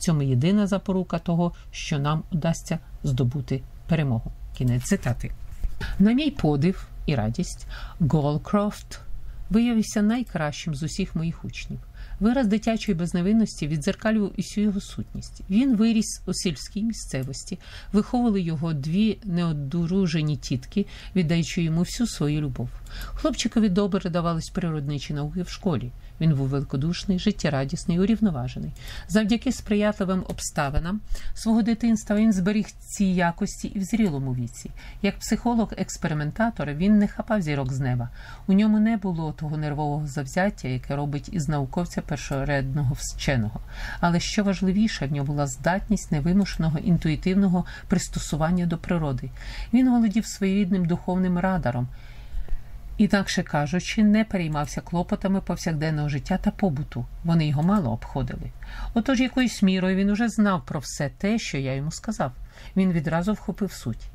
цьому єдина запорука того, що нам удасться здобути перемогу. Кінець цитати. На мій подив і радість, Голкрофт виявився найкращим з усіх моїх учнів. Вираз дитячої безневинності відзеркалював усю його сутність. Він виріс у сільській місцевості, виховували його дві неодружені тітки, віддаючи йому всю свою любов. Хлопчикові добре давались природничі науки в школі. Він був великодушний, життєрадісний, урівноважений. Завдяки сприятливим обставинам свого дитинства він зберіг ці якості і в зрілому віці. Як психолог-експериментатор він не хапав зірок з неба. У ньому не було того нервового завзяття, яке робить із науковця першоредного вченого. Але що важливіше, в нього була здатність невимушеного інтуїтивного пристосування до природи. Він володів своєрідним духовним радаром. Інакше кажучи, не переймався клопотами повсякденного життя та побуту. Вони його мало обходили. Отож, якоюсь мірою він уже знав про все те, що я йому сказав. Він відразу вхопив суть.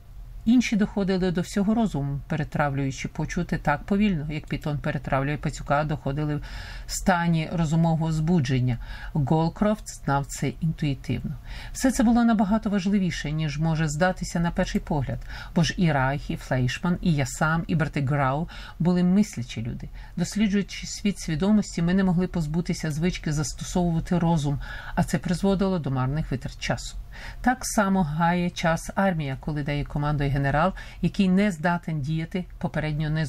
Інші доходили до всього розуму, перетравлюючи почути так повільно, як Пітон перетравлює пацюка, доходили в стані розумового збудження. Голкрофт знав це інтуїтивно. Все це було набагато важливіше, ніж може здатися на перший погляд, бо ж і Райх, і Флейшман, і я сам, і Бертеграу були мислячі люди. Досліджуючи світ свідомості, ми не могли позбутися звички застосовувати розум, а це призводило до марних витрат часу. Так само гає час армія, коли дає командою генерал, який не здатен діяти, попередньо не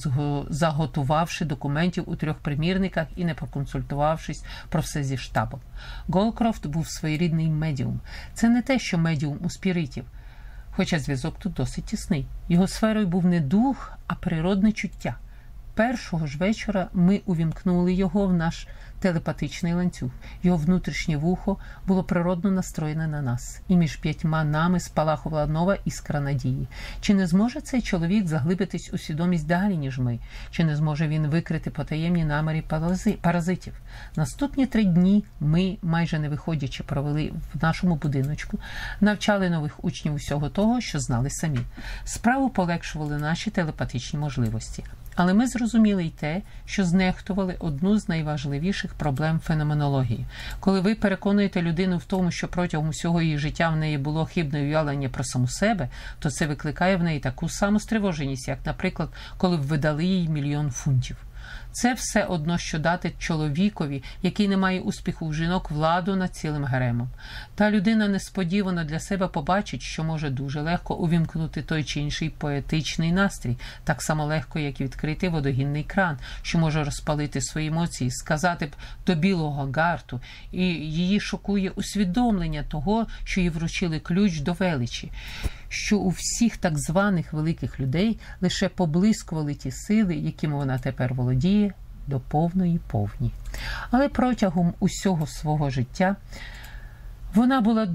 заготувавши документів у трьох примірниках і не проконсультувавшись про все зі штабом. Голкрофт був своєрідний медіум. Це не те, що медіум у спіритів. Хоча зв'язок тут досить тісний. Його сферою був не дух, а природне чуття. Першого ж вечора ми увімкнули його в наш телепатичний ланцюг. Його внутрішнє вухо було природно настроєне на нас, і між п'ятьма нами спалахувала нова іскра надії. Чи не зможе цей чоловік заглибитись у свідомість далі, ніж ми? Чи не зможе він викрити потаємні намері паразитів? Наступні три дні ми, майже не виходячи, провели в нашому будиночку, навчали нових учнів усього того, що знали самі. Справу полегшували наші телепатичні можливості. Але ми зрозуміли й те, що знехтували одну з найважливіших проблем феноменології. Коли ви переконуєте людину в тому, що протягом усього її життя в неї було хибне уявлення про саму себе, то це викликає в неї таку саму стривоженість, як, наприклад, коли б видали їй мільйон фунтів. Це все одно, що дати чоловікові, який не має успіху у жінок, владу над цілим гаремом. Та людина несподівано для себе побачить, що може дуже легко увімкнути той чи інший поетичний настрій, так само легко, як і відкрити водогінний кран, що може розпалити свої емоції, сказати б до білого гарту, і її шокує усвідомлення того, що їй вручили ключ до величі що у всіх так званих великих людей лише поблискували ті сили, якими вона тепер володіє, до повної повні. Але протягом усього свого життя вона була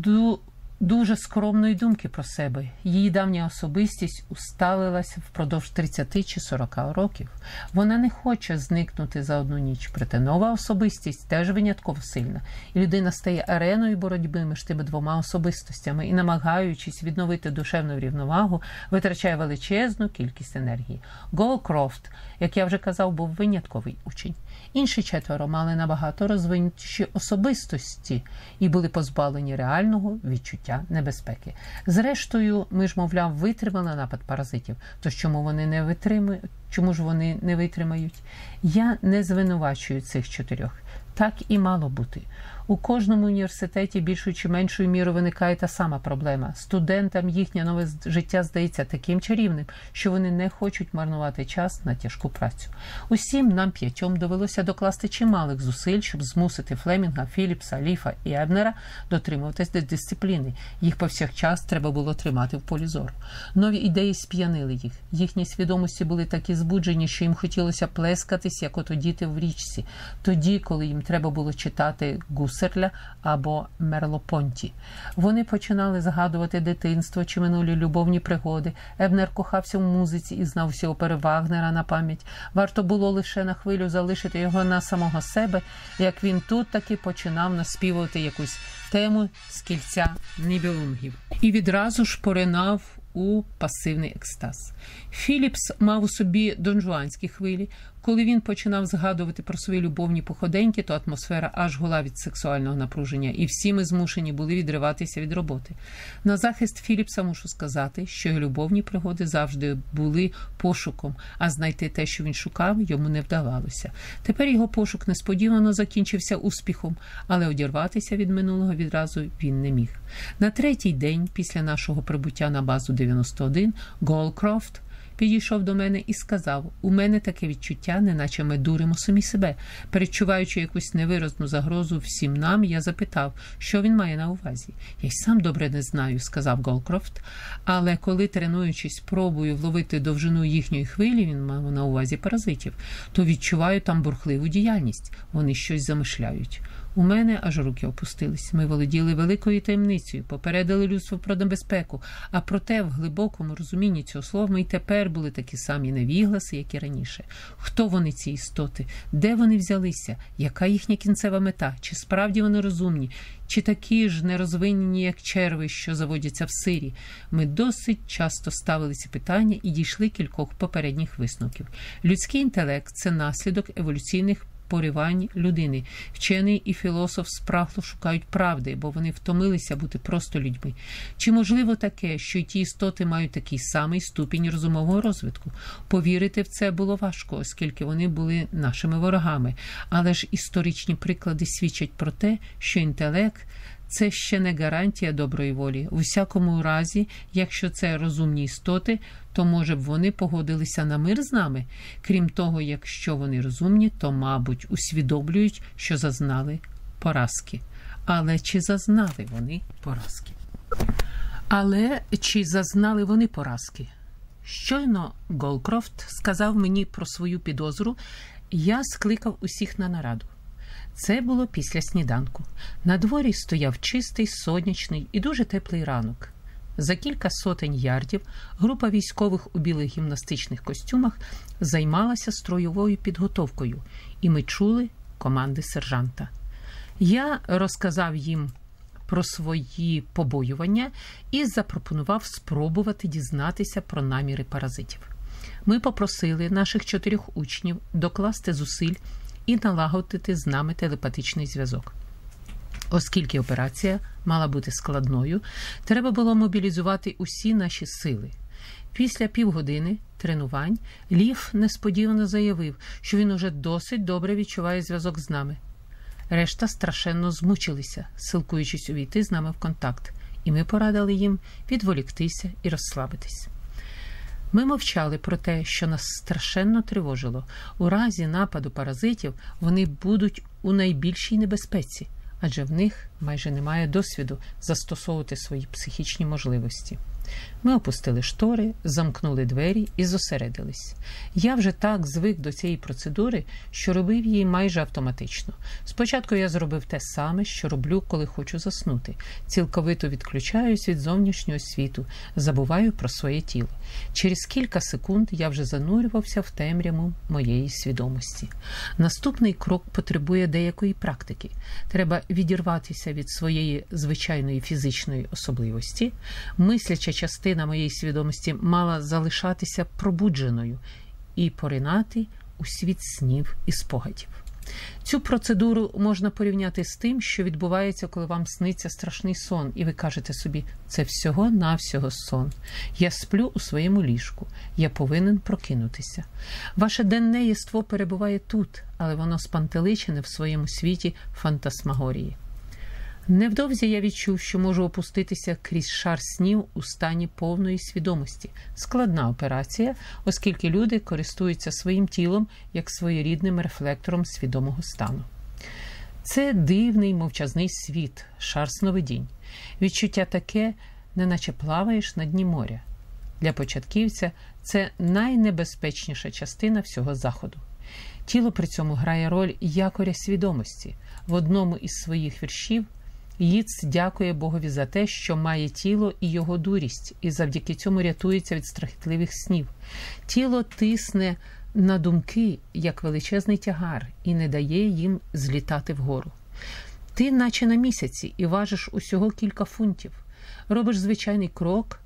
дуже скромної думки про себе. Її давня особистість усталилася впродовж 30 чи 40 років. Вона не хоче зникнути за одну ніч, проте нова особистість теж винятково сильна, і людина стає ареною боротьби між тими двома особистостями і, намагаючись відновити душевну рівновагу, витрачає величезну кількість енергії. Голкрофт, як я вже казав, був винятковий учень. Інші четверо мали набагато розвинутіші особистості і були позбавлені реального відчуття небезпеки. Зрештою, ми ж, мовляв, витримали напад паразитів. То чому вони не витримують? Чому ж вони не витримають? Я не звинувачую цих чотирьох. Так і мало бути. У кожному університеті більшою чи меншою мірою виникає та сама проблема. Студентам їхнє нове життя здається таким чарівним, що вони не хочуть марнувати час на тяжку працю. Усім нам п'ятьом довелося докласти чималих зусиль, щоб змусити Флемінга, Філіпса, Ліфа і Ебнера дотримуватись дисципліни. Їх повсякчас треба було тримати в полі зору. Нові ідеї сп'янили їх. Їхні свідомості були такі збуджені, що їм хотілося плескатись, як ото діти в річці, тоді, коли їм треба було читати гус. Гусерля або Мерлопонті. Вони починали згадувати дитинство чи минулі любовні пригоди. Ебнер кохався в музиці і знав всі опери Вагнера на пам'ять. Варто було лише на хвилю залишити його на самого себе, як він тут таки починав наспівувати якусь тему з кільця Нібелунгів. І відразу ж поринав у пасивний екстаз. Філіпс мав у собі донжуанські хвилі, Коли він починав згадувати про свої любовні походеньки, то атмосфера аж гула від сексуального напруження, і всі ми змушені були відриватися від роботи. На захист Філіпса мушу сказати, що його любовні пригоди завжди були пошуком, а знайти те, що він шукав, йому не вдавалося. Тепер його пошук несподівано закінчився успіхом, але одірватися від минулого відразу він не міг. На третій день після нашого прибуття на базу 91 Голкрофт підійшов до мене і сказав: У мене таке відчуття, неначе ми дуримо самі себе. Перечуваючи якусь невиразну загрозу всім нам, я запитав, що він має на увазі. Я й сам добре не знаю, сказав Голкрофт. Але коли, тренуючись, пробую вловити довжину їхньої хвилі, він мав на увазі паразитів, то відчуваю там бурхливу діяльність. Вони щось замишляють. У мене аж руки опустились. Ми володіли великою таємницею, попередили людство про небезпеку. А проте, в глибокому розумінні цього слова, ми й тепер були такі самі невігласи, як і раніше. Хто вони, ці істоти? Де вони взялися? Яка їхня кінцева мета? Чи справді вони розумні? Чи такі ж нерозвинені, як черви, що заводяться в сирі? Ми досить часто ставили ці питання і дійшли кількох попередніх висновків. Людський інтелект це наслідок еволюційних поривань людини. Вчений і філософ спрагло шукають правди, бо вони втомилися бути просто людьми. Чи можливо таке, що й ті істоти мають такий самий ступінь розумового розвитку? Повірити в це було важко, оскільки вони були нашими ворогами. Але ж історичні приклади свідчать про те, що інтелект. Це ще не гарантія доброї волі. У всякому разі, якщо це розумні істоти, то може б вони погодилися на мир з нами. Крім того, якщо вони розумні, то, мабуть, усвідомлюють, що зазнали поразки. Але чи зазнали вони поразки? Але чи зазнали вони поразки? Щойно Голкрофт сказав мені про свою підозру, я скликав усіх на нараду. Це було після сніданку. На дворі стояв чистий, сонячний і дуже теплий ранок. За кілька сотень ярдів група військових у білих гімнастичних костюмах займалася строєвою підготовкою, і ми чули команди сержанта. Я розказав їм про свої побоювання і запропонував спробувати дізнатися про наміри паразитів. Ми попросили наших чотирьох учнів докласти зусиль і налагодити з нами телепатичний зв'язок. Оскільки операція мала бути складною, треба було мобілізувати усі наші сили. Після півгодини тренувань Лів несподівано заявив, що він уже досить добре відчуває зв'язок з нами. Решта страшенно змучилися, силкуючись увійти з нами в контакт, і ми порадили їм відволіктися і розслабитись. Ми мовчали про те, що нас страшенно тривожило. У разі нападу паразитів вони будуть у найбільшій небезпеці, адже в них майже немає досвіду застосовувати свої психічні можливості. Ми опустили штори, замкнули двері і зосередились. Я вже так звик до цієї процедури, що робив її майже автоматично. Спочатку я зробив те саме, що роблю, коли хочу заснути. Цілковито відключаюсь від зовнішнього світу, забуваю про своє тіло. Через кілька секунд я вже занурювався в темряву моєї свідомості. Наступний крок потребує деякої практики. Треба відірватися від своєї звичайної фізичної особливості, мисляча частина моєї свідомості мала залишатися пробудженою і поринати у світ снів і спогадів. Цю процедуру можна порівняти з тим, що відбувається, коли вам сниться страшний сон, і ви кажете собі, це всього-навсього сон. Я сплю у своєму ліжку, я повинен прокинутися. Ваше денне єство перебуває тут, але воно спантеличене в своєму світі фантасмагорії. Невдовзі я відчув, що можу опуститися крізь шар снів у стані повної свідомості. Складна операція, оскільки люди користуються своїм тілом як своєрідним рефлектором свідомого стану. Це дивний мовчазний світ, шар сновидінь. Відчуття таке, неначе плаваєш на дні моря. Для початківця це найнебезпечніша частина всього заходу. Тіло при цьому грає роль якоря свідомості. В одному із своїх віршів Їц дякує Богові за те, що має тіло і його дурість, і завдяки цьому рятується від страхітливих снів. Тіло тисне на думки як величезний тягар, і не дає їм злітати вгору. Ти, наче на місяці, і важиш усього кілька фунтів, робиш звичайний крок,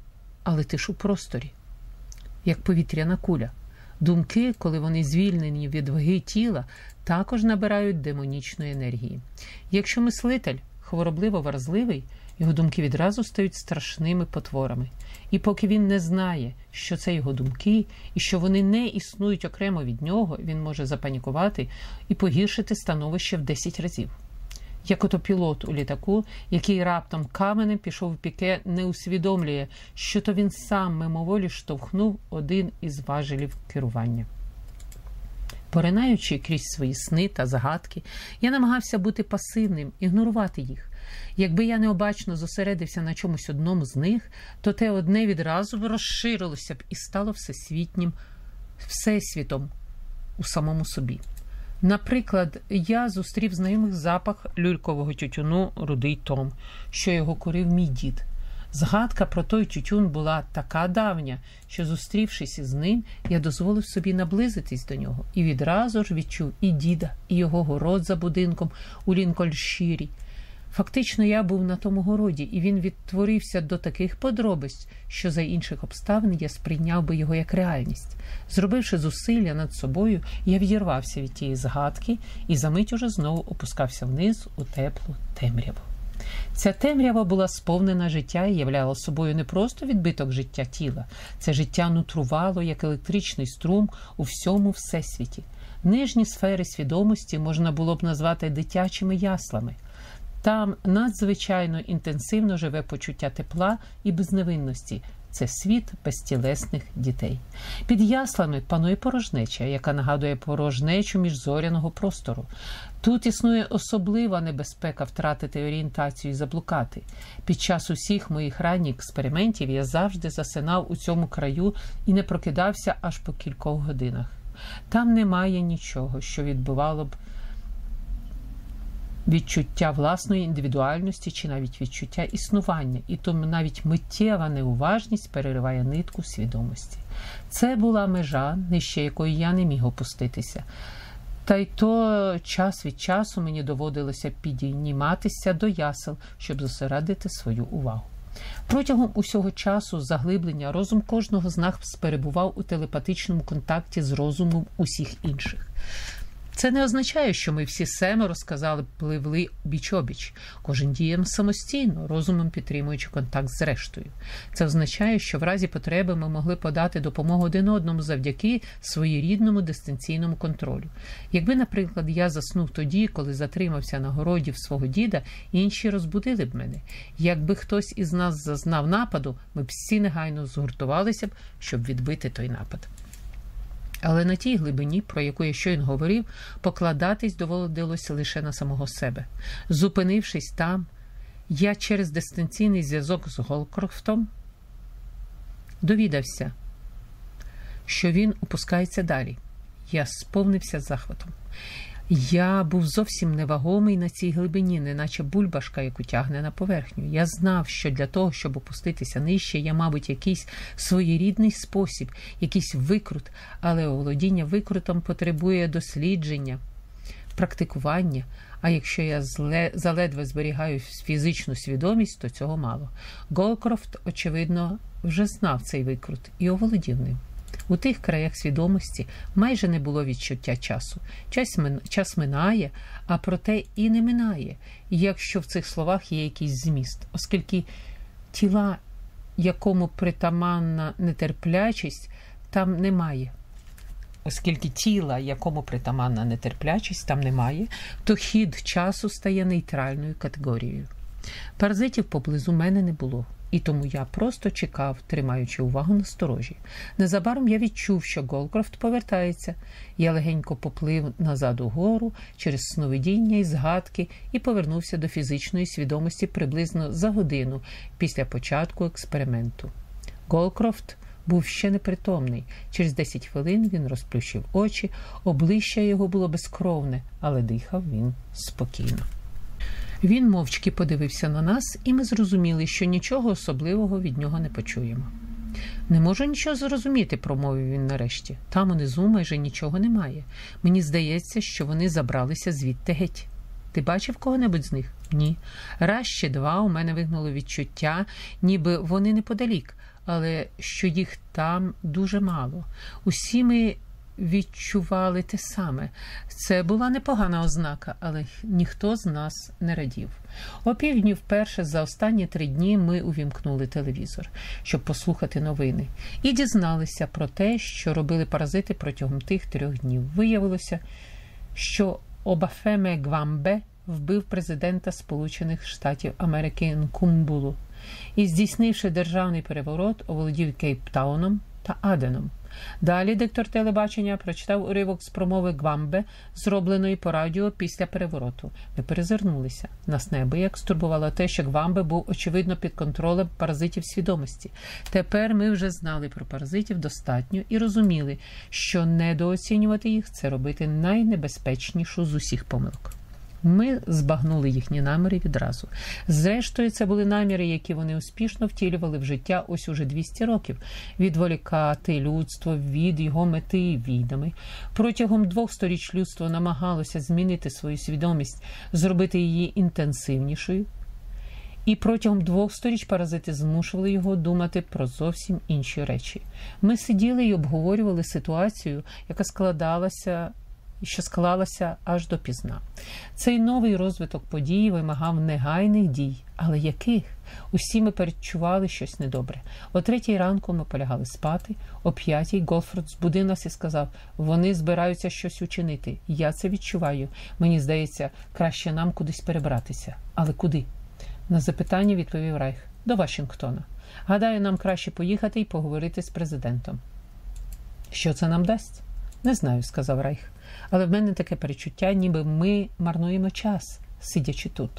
але ти ж у просторі, як повітряна куля. Думки, коли вони звільнені від ваги тіла, також набирають демонічної енергії. Якщо мислитель хворобливо вразливий, його думки відразу стають страшними потворами. І поки він не знає, що це його думки, і що вони не існують окремо від нього, він може запанікувати і погіршити становище в 10 разів. Як ото пілот у літаку, який раптом каменем пішов в піке, не усвідомлює, що то він сам мимоволі штовхнув один із важелів керування. Поринаючи крізь свої сни та загадки, я намагався бути пасивним, ігнорувати їх. Якби я необачно зосередився на чомусь одному з них, то те одне відразу розширилося б і стало всесвітнім всесвітом у самому собі. Наприклад, я зустрів знайомих запах люлькового тютюну рудий Том, що його курив мій дід. Згадка про той тютюн була така давня, що, зустрівшись із ним, я дозволив собі наблизитись до нього і відразу ж відчув і діда, і його город за будинком у Лінкольншірі. Фактично, я був на тому городі, і він відтворився до таких подробиць, що за інших обставин я сприйняв би його як реальність. Зробивши зусилля над собою, я відірвався від тієї згадки і за мить уже знову опускався вниз у теплу темряву. Ця темрява була сповнена життя і являла собою не просто відбиток життя тіла, це життя нутрувало як електричний струм у всьому всесвіті. Нижні сфери свідомості можна було б назвати дитячими яслами. Там надзвичайно інтенсивно живе почуття тепла і безневинності. Це світ безтілесних дітей. Під яслами панує порожнеча, яка нагадує порожнечу міжзоряного простору. Тут існує особлива небезпека втратити орієнтацію і заблукати. Під час усіх моїх ранніх експериментів я завжди засинав у цьому краю і не прокидався аж по кількох годинах. Там немає нічого, що відбувало б відчуття власної індивідуальності чи навіть відчуття існування, і тому навіть миттєва неуважність перериває нитку свідомості. Це була межа, нижче якої я не міг опуститися. Та й то час від часу мені доводилося підійматися до ясел, щоб зосередити свою увагу. Протягом усього часу заглиблення розум кожного з нас перебував у телепатичному контакті з розумом усіх інших. Це не означає, що ми всі семеро сказали, пливли біч обіч, кожен дієм самостійно, розумом підтримуючи контакт з рештою. Це означає, що в разі потреби ми могли подати допомогу один одному завдяки своєрідному дистанційному контролю. Якби, наприклад, я заснув тоді, коли затримався на городі в свого діда, інші розбудили б мене. Якби хтось із нас зазнав нападу, ми б всі негайно згуртувалися б, щоб відбити той напад. Але на тій глибині, про яку я щойно говорив, покладатись доводилося лише на самого себе. Зупинившись там, я через дистанційний зв'язок з Голкрофтом довідався, що він опускається далі. Я сповнився захватом. Я був зовсім невагомий на цій глибині, неначе бульбашка, яку тягне на поверхню. Я знав, що для того, щоб опуститися нижче, я, мабуть, якийсь своєрідний спосіб, якийсь викрут, але оволодіння викрутом потребує дослідження, практикування. А якщо я зле, заледве зберігаю фізичну свідомість, то цього мало. Голкрофт, очевидно, вже знав цей викрут і оволодів ним. У тих краях свідомості майже не було відчуття часу. Час. Час минає, а проте і не минає, якщо в цих словах є якийсь зміст, оскільки тіла, якому притаманна нетерплячість, там немає. Оскільки тіла, якому притаманна нетерплячість, там немає, то хід часу стає нейтральною категорією. Паразитів поблизу мене не було і тому я просто чекав, тримаючи увагу на сторожі. Незабаром я відчув, що Голкрофт повертається. Я легенько поплив назад угору через сновидіння і згадки і повернувся до фізичної свідомості приблизно за годину після початку експерименту. Голкрофт був ще непритомний. Через 10 хвилин він розплющив очі, обличчя його було безкровне, але дихав він спокійно. Він мовчки подивився на нас, і ми зрозуміли, що нічого особливого від нього не почуємо. Не можу нічого зрозуміти, промовив він нарешті. Там унизу майже нічого немає. Мені здається, що вони забралися звідти геть. Ти бачив кого-небудь з них? Ні. Раз ще два у мене вигнуло відчуття, ніби вони неподалік, але що їх там дуже мало. Усі ми відчували те саме. Це була непогана ознака, але ніхто з нас не радів. О півдні вперше за останні три дні ми увімкнули телевізор, щоб послухати новини, і дізналися про те, що робили паразити протягом тих трьох днів. Виявилося, що Обафеме Гвамбе вбив президента Сполучених Штатів Америки Нкумбулу і, здійснивши державний переворот, оволодів Кейптауном та Аденом. Далі диктор телебачення прочитав уривок з промови Гвамбе, зробленої по радіо після перевороту. Ми перезирнулися. Нас неабияк стурбувало те, що Гвамбе був очевидно під контролем паразитів свідомості. Тепер ми вже знали про паразитів достатньо і розуміли, що недооцінювати їх це робити найнебезпечнішу з усіх помилок. Ми збагнули їхні наміри відразу. Зрештою, це були наміри, які вони успішно втілювали в життя ось уже 200 років, відволікати людство від його мети і війнами. Протягом двох сторіч людство намагалося змінити свою свідомість, зробити її інтенсивнішою. І протягом двох сторіч паразити змушували його думати про зовсім інші речі. Ми сиділи і обговорювали ситуацію, яка складалася що склалася аж до пізна. Цей новий розвиток подій вимагав негайних дій, але яких? Усі ми перечували щось недобре. О третій ранку ми полягали спати, о п'ятій Голфорд збудив нас і сказав: вони збираються щось учинити. Я це відчуваю. Мені здається, краще нам кудись перебратися. Але куди? На запитання відповів Райх до Вашингтона. Гадаю, нам краще поїхати і поговорити з президентом. Що це нам дасть? Не знаю, сказав Райх. Але в мене таке перечуття, ніби ми марнуємо час, сидячи тут.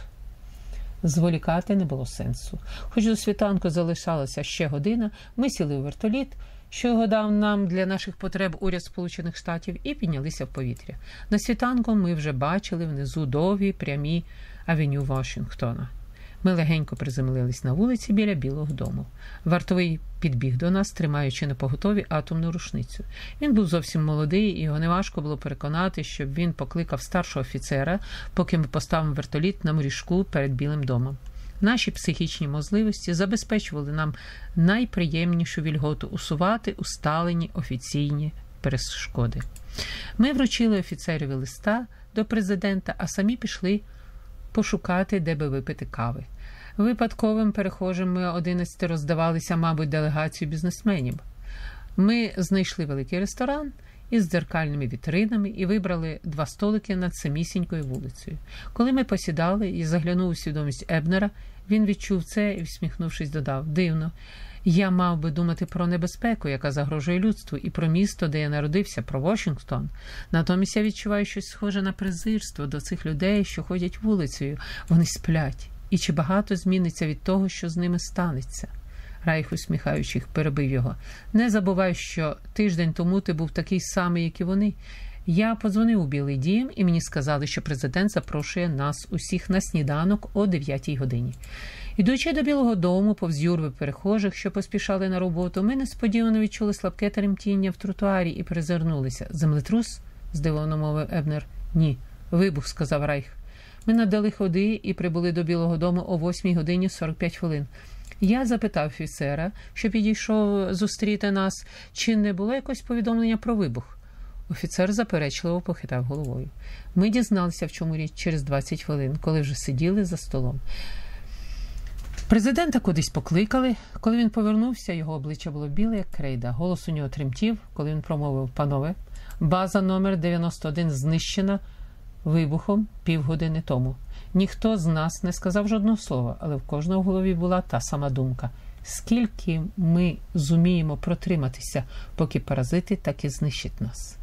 Зволікати не було сенсу. Хоч до світанку залишалася ще година, ми сіли у вертоліт, що його дав нам для наших потреб уряд Сполучених Штатів, і піднялися в повітря. На світанку ми вже бачили внизу довгі прямі авеню Вашингтона. Ми легенько приземлились на вулиці біля Білого дому. Вартовий підбіг до нас, тримаючи на поготові атомну рушницю. Він був зовсім молодий, і його неважко було переконати, щоб він покликав старшого офіцера, поки ми поставимо вертоліт на моріжку перед Білим домом. Наші психічні можливості забезпечували нам найприємнішу вільготу усувати усталені офіційні перешкоди. Ми вручили офіцеріві листа до президента, а самі пішли пошукати, де би випити кави. Випадковим перехожим ми одинадцяти роздавалися, мабуть, делегацію бізнесменів. Ми знайшли великий ресторан із дзеркальними вітринами і вибрали два столики над самісінькою вулицею. Коли ми посідали і заглянув у свідомість Ебнера, він відчув це і, всміхнувшись, додав дивно. Я мав би думати про небезпеку, яка загрожує людству, і про місто, де я народився, про Вашингтон. Натомість я відчуваю щось схоже на презирство до цих людей, що ходять вулицею. Вони сплять. І чи багато зміниться від того, що з ними станеться? Райх, усміхаючись, перебив його. Не забувай, що тиждень тому ти був такий самий, як і вони. Я подзвонив у Білий Дім, і мені сказали, що президент запрошує нас усіх на сніданок о 9 годині. Ідучи до Білого дому, повз юрби перехожих, що поспішали на роботу, ми несподівано відчули слабке тремтіння в тротуарі і перезирнулися. Землетрус? здивовано мовив Ебнер. Ні. Вибух, сказав Райх. Ми надали ходи і прибули до Білого дому о 8 годині 45 хвилин. Я запитав офіцера, що підійшов зустріти нас, чи не було якось повідомлення про вибух. Офіцер заперечливо похитав головою. Ми дізналися, в чому річ через 20 хвилин, коли вже сиділи за столом. Президента кудись покликали. Коли він повернувся, його обличчя було біле, як крейда. Голос у нього тремтів, коли він промовив панове. База номер 91 знищена вибухом півгодини тому. Ніхто з нас не сказав жодного слова, але в кожного в голові була та сама думка. Скільки ми зуміємо протриматися, поки паразити так і знищать нас.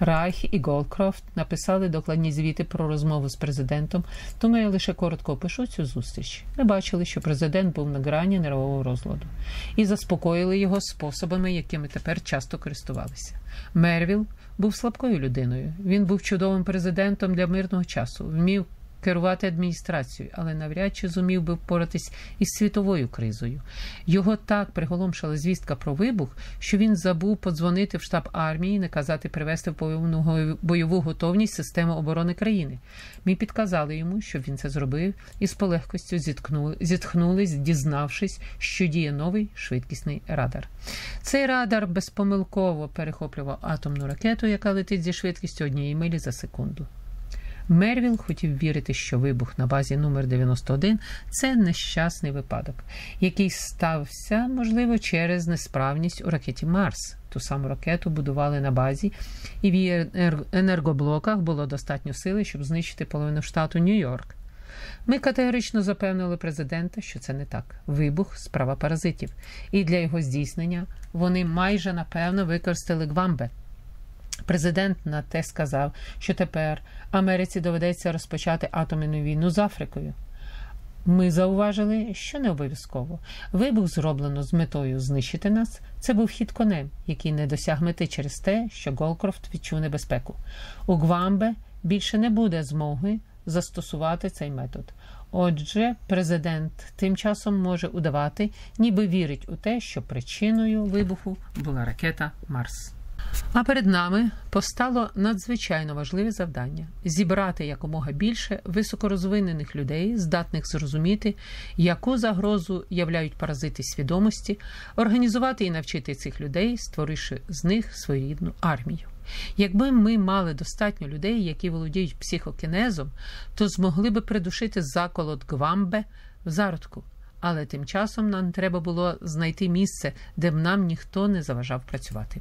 Райх і Голкрофт написали докладні звіти про розмову з президентом, тому я лише коротко опишу цю зустріч. Ми бачили, що президент був на грані нервового розладу і заспокоїли його способами, якими тепер часто користувалися. Мервіл був слабкою людиною. Він був чудовим президентом для мирного часу, вмів керувати адміністрацією, але навряд чи зумів би впоратись із світовою кризою. Його так приголомшила звістка про вибух, що він забув подзвонити в штаб армії, і наказати привести в повну бойову готовність систему оборони країни. Ми підказали йому, щоб він це зробив, і з полегкостю зіткнули, зітхнулись, дізнавшись, що діє новий швидкісний радар. Цей радар безпомилково перехоплював атомну ракету, яка летить зі швидкістю однієї милі за секунду. Мервіл хотів вірити, що вибух на базі номер 91 це нещасний випадок, який стався, можливо, через несправність у ракеті Марс. Ту саму ракету будували на базі, і в її енергоблоках було достатньо сили, щоб знищити половину штату Нью-Йорк. Ми категорично запевнили президента, що це не так. Вибух справа паразитів, і для його здійснення вони майже напевно використали Гвамбе. Президент на те сказав, що тепер Америці доведеться розпочати атомну війну з Африкою. Ми зауважили, що не обов'язково. Вибух зроблено з метою знищити нас. Це був хід конем, який не досяг мети через те, що Голкрофт відчув небезпеку. У Гвамбе більше не буде змоги застосувати цей метод. Отже, президент тим часом може удавати, ніби вірить у те, що причиною вибуху була ракета Марс. А перед нами постало надзвичайно важливе завдання зібрати якомога більше високорозвинених людей, здатних зрозуміти, яку загрозу являють паразити свідомості, організувати і навчити цих людей, створивши з них своєрідну армію. Якби ми мали достатньо людей, які володіють психокінезом, то змогли би придушити заколот Гвамбе в зародку. Але тим часом нам треба було знайти місце, де б нам ніхто не заважав працювати.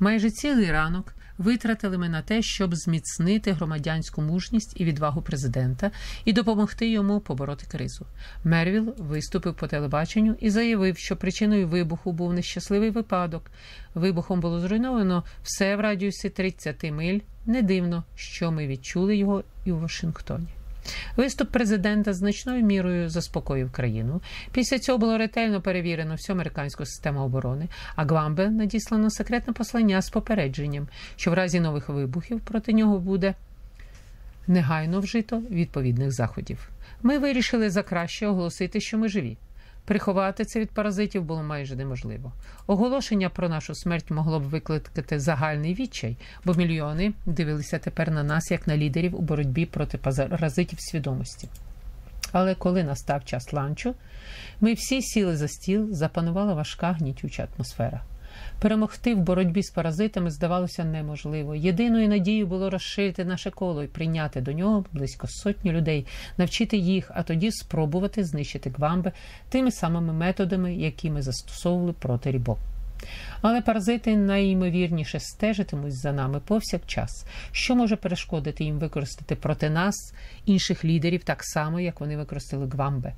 Майже цілий ранок витратили ми на те, щоб зміцнити громадянську мужність і відвагу президента і допомогти йому побороти кризу. Мервіл виступив по телебаченню і заявив, що причиною вибуху був нещасливий випадок. Вибухом було зруйновано все в радіусі 30 миль. Не дивно, що ми відчули його і у Вашингтоні. Виступ президента значною мірою заспокоїв країну. Після цього було ретельно перевірено всю американську систему оборони, а Гвамбе надіслано секретне послання з попередженням, що в разі нових вибухів проти нього буде негайно вжито відповідних заходів. Ми вирішили за краще оголосити, що ми живі. Приховати це від паразитів було майже неможливо. Оголошення про нашу смерть могло б викликати загальний відчай, бо мільйони дивилися тепер на нас як на лідерів у боротьбі проти паразитів свідомості. Але коли настав час ланчу, ми всі сіли за стіл, запанувала важка гнітюча атмосфера. Перемогти в боротьбі з паразитами здавалося неможливо. Єдиною надією було розширити наше коло і прийняти до нього близько сотні людей, навчити їх, а тоді спробувати знищити гвамби тими самими методами, які ми застосовували проти рібок. Але паразити найімовірніше стежитимуть за нами повсякчас, що може перешкодити їм використати проти нас інших лідерів так само, як вони використали гвамбе.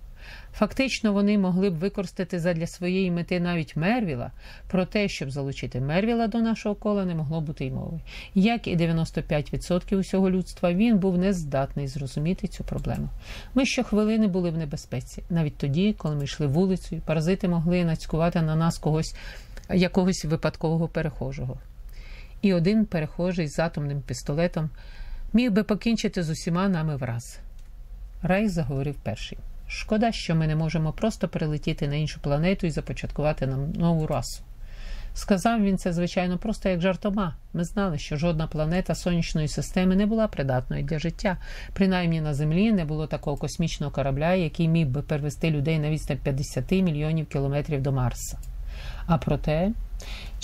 Фактично, вони могли б використати задля своєї мети навіть Мервіла, про те, щоб залучити Мервіла до нашого кола, не могло бути й мови. Як і 95% усього людства, він був нездатний зрозуміти цю проблему. Ми щохвилини були в небезпеці, навіть тоді, коли ми йшли вулицею, паразити могли нацькувати на нас когось якогось випадкового перехожого. І один перехожий з атомним пістолетом міг би покінчити з усіма нами враз. Рай заговорив перший. Шкода, що ми не можемо просто перелетіти на іншу планету і започаткувати нам нову расу. Сказав він це, звичайно, просто як жартома. Ми знали, що жодна планета сонячної системи не була придатною для життя. Принаймні на Землі не було такого космічного корабля, який міг би перевести людей на відстань 50 мільйонів кілометрів до Марса. А проте,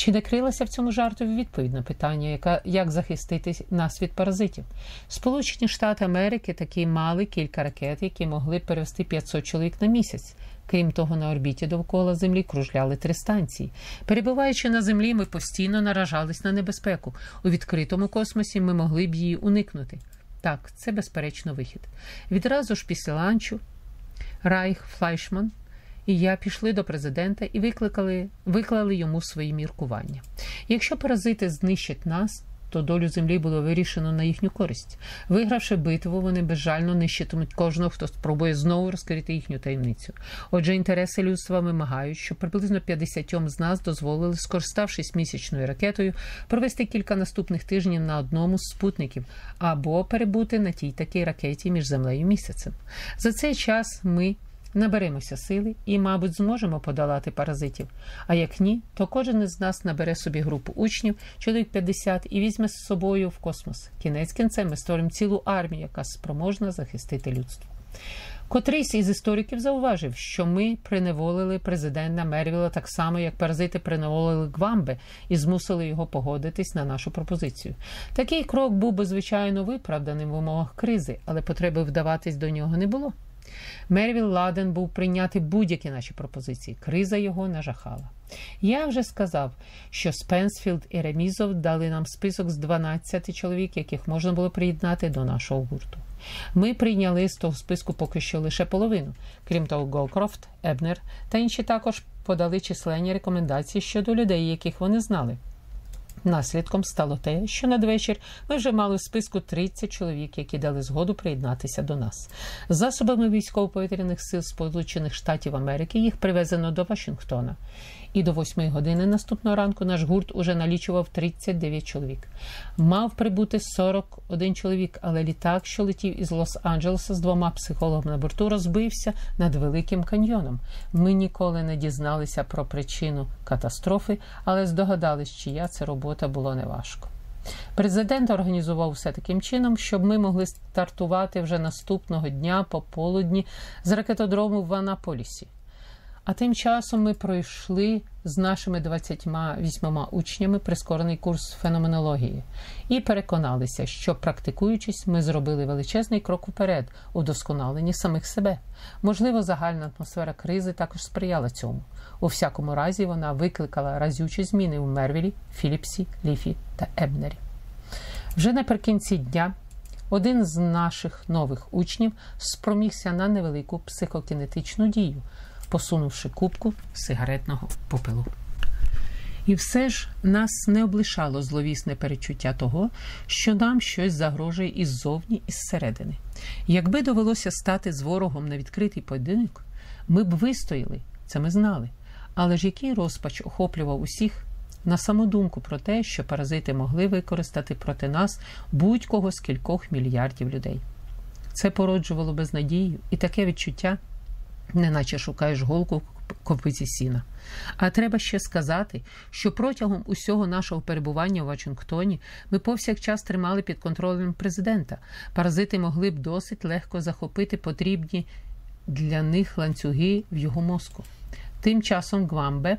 чи не крилася в цьому жартові відповідь на питання, яка, як захистити нас від паразитів? Сполучені Штати Америки таки мали кілька ракет, які могли перевести 500 чоловік на місяць. Крім того, на орбіті довкола Землі кружляли три станції. Перебуваючи на землі, ми постійно наражались на небезпеку. У відкритому космосі ми могли б її уникнути. Так, це безперечно вихід. Відразу ж після ланчу Райх Флайшман і я пішли до президента і викликали, виклали йому свої міркування. Якщо паразити знищать нас, то долю землі було вирішено на їхню користь. Вигравши битву, вони безжально нищитимуть кожного, хто спробує знову розкрити їхню таємницю. Отже, інтереси людства вимагають, щоб приблизно 50 з нас дозволили, скориставшись місячною ракетою, провести кілька наступних тижнів на одному з спутників або перебути на тій такій ракеті між землею і місяцем. За цей час ми. Наберемося сили і, мабуть, зможемо подолати паразитів. А як ні, то кожен із нас набере собі групу учнів, чоловік 50, і візьме з собою в космос. Кінець кінцем ми створимо цілу армію, яка спроможна захистити людство. Котрийсь із істориків зауважив, що ми приневолили президента Мервіла так само, як паразити приневолили Гвамбе і змусили його погодитись на нашу пропозицію. Такий крок був би звичайно виправданим в умовах кризи, але потреби вдаватись до нього не було. Мервіл ладен був прийняти будь-які наші пропозиції. Криза його нажахала. Я вже сказав, що Спенсфілд і Ремізов дали нам список з 12 чоловік, яких можна було приєднати до нашого гурту. Ми прийняли з того списку поки що лише половину. Крім того, Голкрофт, Ебнер та інші також подали численні рекомендації щодо людей, яких вони знали. Наслідком стало те, що надвечір ми вже мали в списку 30 чоловік, які дали згоду приєднатися до нас. Засобами військово-повітряних сил Сполучених Штатів Америки їх привезено до Вашингтона. І до 8 години наступного ранку наш гурт уже налічував 39 чоловік. Мав прибути 41 чоловік, але літак, що летів із Лос-Анджелеса з двома психологами на борту, розбився над Великим каньйоном. Ми ніколи не дізналися про причину катастрофи, але здогадались, чия це робота було неважко. Президент організував все таким чином, щоб ми могли стартувати вже наступного дня пополудні з ракетодрому в Анаполісі. А тим часом ми пройшли з нашими 28 учнями прискорений курс феноменології і переконалися, що практикуючись, ми зробили величезний крок уперед у досконаленні самих себе. Можливо, загальна атмосфера кризи також сприяла цьому. У всякому разі, вона викликала разючі зміни у Мервілі, Філіпсі, Ліфі та Ебнері. Вже наприкінці дня. Один з наших нових учнів спромігся на невелику психокінетичну дію, посунувши кубку сигаретного попелу. І все ж нас не облишало зловісне перечуття того, що нам щось загрожує іззовні і зсередини. Якби довелося стати з ворогом на відкритий поєдинок, ми б вистояли, це ми знали. Але ж який розпач охоплював усіх на саму думку про те, що паразити могли використати проти нас будь-кого з кількох мільярдів людей. Це породжувало безнадію і таке відчуття, неначе шукаєш голку копиці сіна. А треба ще сказати, що протягом усього нашого перебування у Вашингтоні ми повсякчас тримали під контролем президента. Паразити могли б досить легко захопити потрібні для них ланцюги в його мозку. Тим часом Гвамбе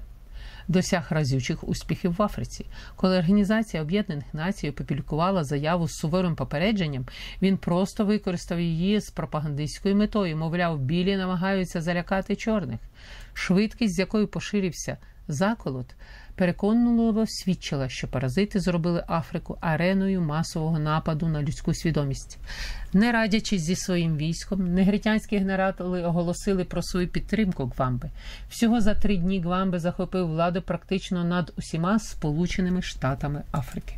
досяг разючих успіхів в Африці. Коли Організація Об'єднаних Націй опублікувала заяву з суворим попередженням, він просто використав її з пропагандистською метою. Мовляв, білі намагаються залякати чорних. Швидкість, з якою поширився заколот, переконливо свідчила, що паразити зробили Африку ареною масового нападу на людську свідомість. Не радячись зі своїм військом, негритянські генерали оголосили про свою підтримку Гвамби. Всього за три дні Гвамби захопив владу практично над усіма Сполученими Штатами Африки.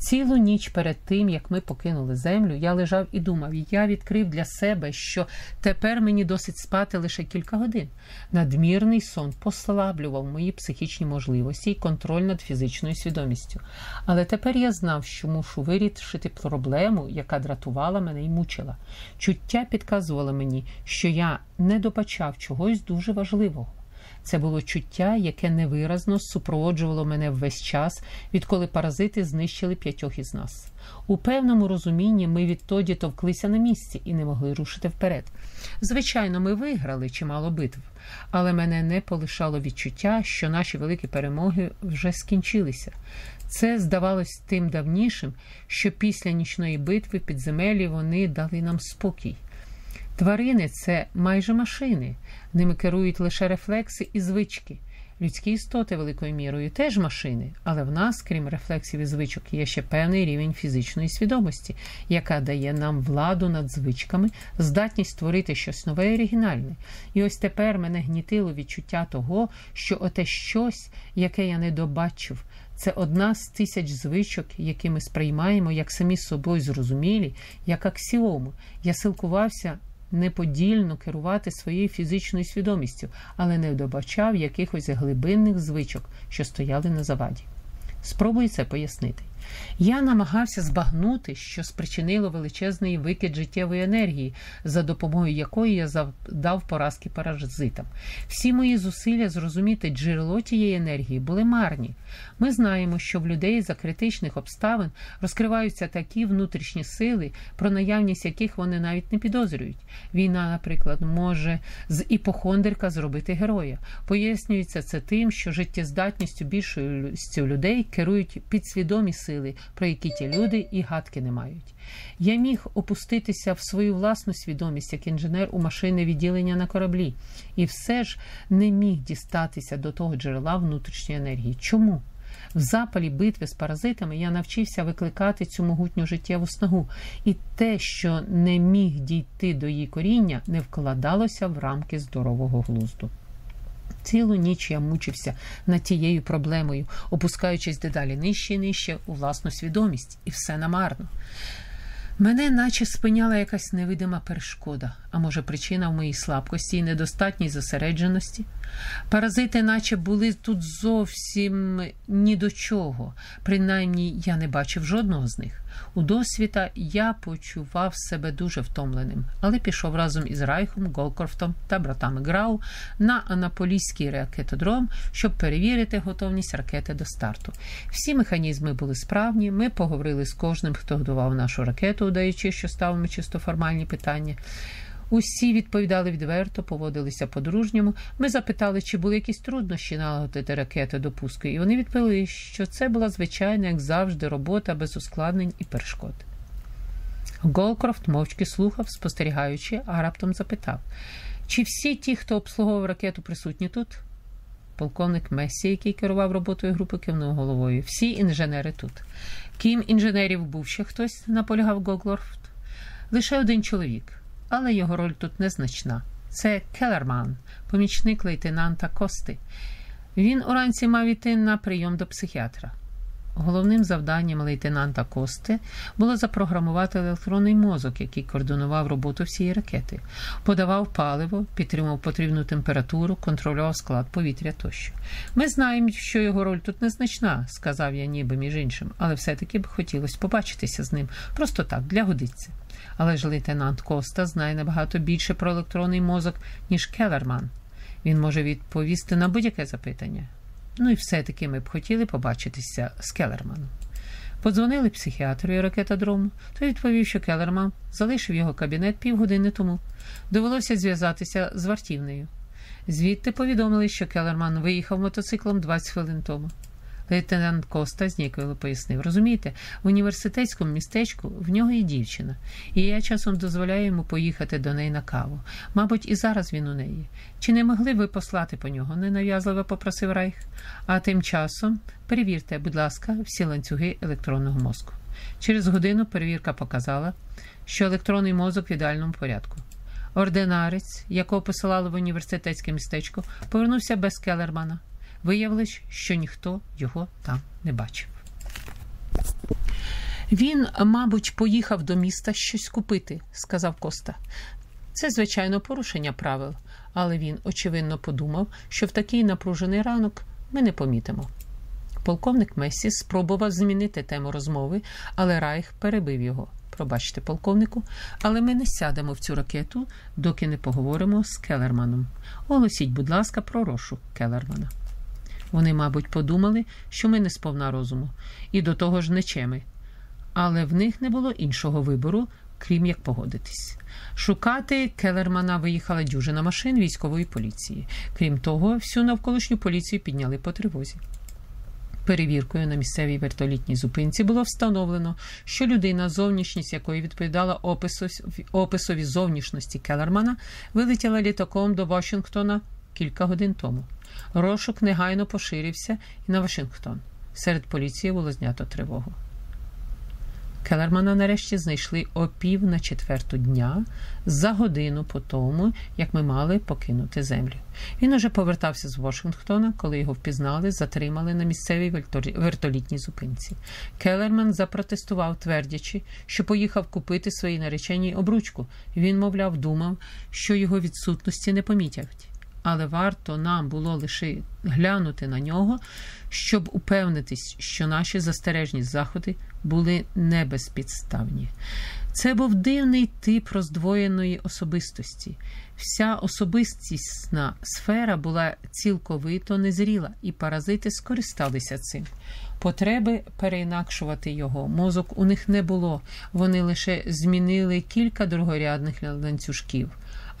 Цілу ніч перед тим, як ми покинули землю, я лежав і думав, я відкрив для себе, що тепер мені досить спати лише кілька годин. Надмірний сон послаблював мої психічні можливості і контроль над фізичною свідомістю. Але тепер я знав, що мушу вирішити проблему, яка дратувала мене і мучила. Чуття підказувало мені, що я не добачав чогось дуже важливого. Це було чуття, яке невиразно супроводжувало мене весь час, відколи паразити знищили п'ятьох із нас. У певному розумінні ми відтоді товклися на місці і не могли рушити вперед. Звичайно, ми виграли чимало битв, але мене не полишало відчуття, що наші великі перемоги вже скінчилися. Це здавалось тим давнішим, що після нічної битви підземелі вони дали нам спокій. Тварини це майже машини, ними керують лише рефлекси і звички. Людські істоти великою мірою теж машини, але в нас, крім рефлексів і звичок, є ще певний рівень фізичної свідомості, яка дає нам владу над звичками, здатність створити щось нове і оригінальне. І ось тепер мене гнітило відчуття того, що оте щось, яке я не добачив, Це одна з тисяч звичок, які ми сприймаємо як самі собою зрозумілі, як аксіому. Я силкувався неподільно керувати своєю фізичною свідомістю, але не добачав якихось глибинних звичок, що стояли на заваді. Спробуй це пояснити. Я намагався збагнути, що спричинило величезний викид життєвої енергії, за допомогою якої я завдав поразки паразитам. Всі мої зусилля зрозуміти джерело тієї енергії були марні. Ми знаємо, що в людей за критичних обставин розкриваються такі внутрішні сили, про наявність яких вони навіть не підозрюють. Війна, наприклад, може з іпохондрика зробити героя. Пояснюється це тим, що життєздатністю більшої людей керують підсвідомі сили сили, про які ті люди і гадки не мають. Я міг опуститися в свою власну свідомість як інженер у машини відділення на кораблі, і все ж не міг дістатися до того джерела внутрішньої енергії. Чому? В запалі битви з паразитами я навчився викликати цю могутню життєву снагу, і те, що не міг дійти до її коріння, не вкладалося в рамки здорового глузду. Цілу ніч я мучився над тією проблемою, опускаючись дедалі нижче і нижче у власну свідомість, і все намарно. Мене наче спиняла якась невидима перешкода, а може, причина в моїй слабкості і недостатній зосередженості. Паразити, наче були тут зовсім ні до чого, принаймні я не бачив жодного з них. У досвіта я почував себе дуже втомленим, але пішов разом із Райхом, Голкорфтом та братами Грау на анаполійський ракетодром, щоб перевірити готовність ракети до старту. Всі механізми були справні. Ми поговорили з кожним, хто годував нашу ракету, удаючи, що ставимо чисто формальні питання. Усі відповідали відверто, поводилися по-дружньому. Ми запитали, чи були якісь труднощі налагодити ракети до пуску, і вони відповіли, що це була звичайна, як завжди, робота без ускладнень і перешкод. Голкрофт мовчки слухав, спостерігаючи, а раптом запитав: чи всі ті, хто обслуговував ракету, присутні тут? Полковник Месі, який керував роботою групи, кивнув головою. Всі інженери тут. Ким інженерів був ще хтось, наполягав Голкрофт. Лише один чоловік але його роль тут незначна. Це Келерман, помічник лейтенанта Кости. Він уранці мав іти на прийом до психіатра. Головним завданням лейтенанта Кости було запрограмувати електронний мозок, який координував роботу всієї ракети, подавав паливо, підтримував потрібну температуру, контролював склад повітря тощо. Ми знаємо, що його роль тут незначна, сказав я, ніби між іншим, але все-таки б хотілося побачитися з ним просто так, для годиться. Але ж лейтенант Коста знає набагато більше про електронний мозок, ніж Келерман. Він може відповісти на будь-яке запитання. Ну і все-таки ми б хотіли побачитися з Келерманом. Подзвонили психіатру ракетодрому, той відповів, що Келерман залишив його кабінет півгодини тому. Довелося зв'язатися з вартівнею. Звідти повідомили, що Келерман виїхав мотоциклом 20 хвилин тому. Лейтенант Коста знікою пояснив. Розумієте, в університетському містечку в нього є дівчина, і я часом дозволяю йому поїхати до неї на каву. Мабуть, і зараз він у неї. Чи не могли ви послати по нього? ненав'язливо попросив Райх. А тим часом перевірте, будь ласка, всі ланцюги електронного мозку. Через годину перевірка показала, що електронний мозок в ідеальному порядку. Ординарець, якого посилали в університетське містечко, повернувся без Келермана. Виявилось, що ніхто його там не бачив. Він, мабуть, поїхав до міста щось купити, сказав Коста. Це, звичайно, порушення правил, але він, очевидно, подумав, що в такий напружений ранок ми не помітимо. Полковник Месі спробував змінити тему розмови, але Райх перебив його. Пробачте, полковнику, але ми не сядемо в цю ракету, доки не поговоримо з Келерманом. Оголосіть, будь ласка, про розшук Келермана. Вони, мабуть, подумали, що ми не сповна розуму, і до того ж нечеми. Але в них не було іншого вибору, крім як погодитись. Шукати Келермана виїхала дюжина машин військової поліції. Крім того, всю навколишню поліцію підняли по тривозі. Перевіркою на місцевій вертолітній зупинці було встановлено, що людина, зовнішність якої відповідала описові, описові зовнішності Келермана, вилетіла літаком до Вашингтона кілька годин тому. Розшук негайно поширився і на Вашингтон. Серед поліції було знято тривогу. Келермана нарешті знайшли о пів на четверту дня за годину по тому, як ми мали покинути землю. Він уже повертався з Вашингтона, коли його впізнали, затримали на місцевій вертолітній зупинці. Келерман запротестував, твердячи, що поїхав купити своїй нареченій обручку. Він, мовляв, думав, що його відсутності не помітять але варто нам було лише глянути на нього, щоб упевнитись, що наші застережні заходи були небезпідставні. Це був дивний тип роздвоєної особистості. Вся особистісна сфера була цілковито незріла, і паразити скористалися цим. Потреби переінакшувати його мозок у них не було. Вони лише змінили кілька другорядних ланцюжків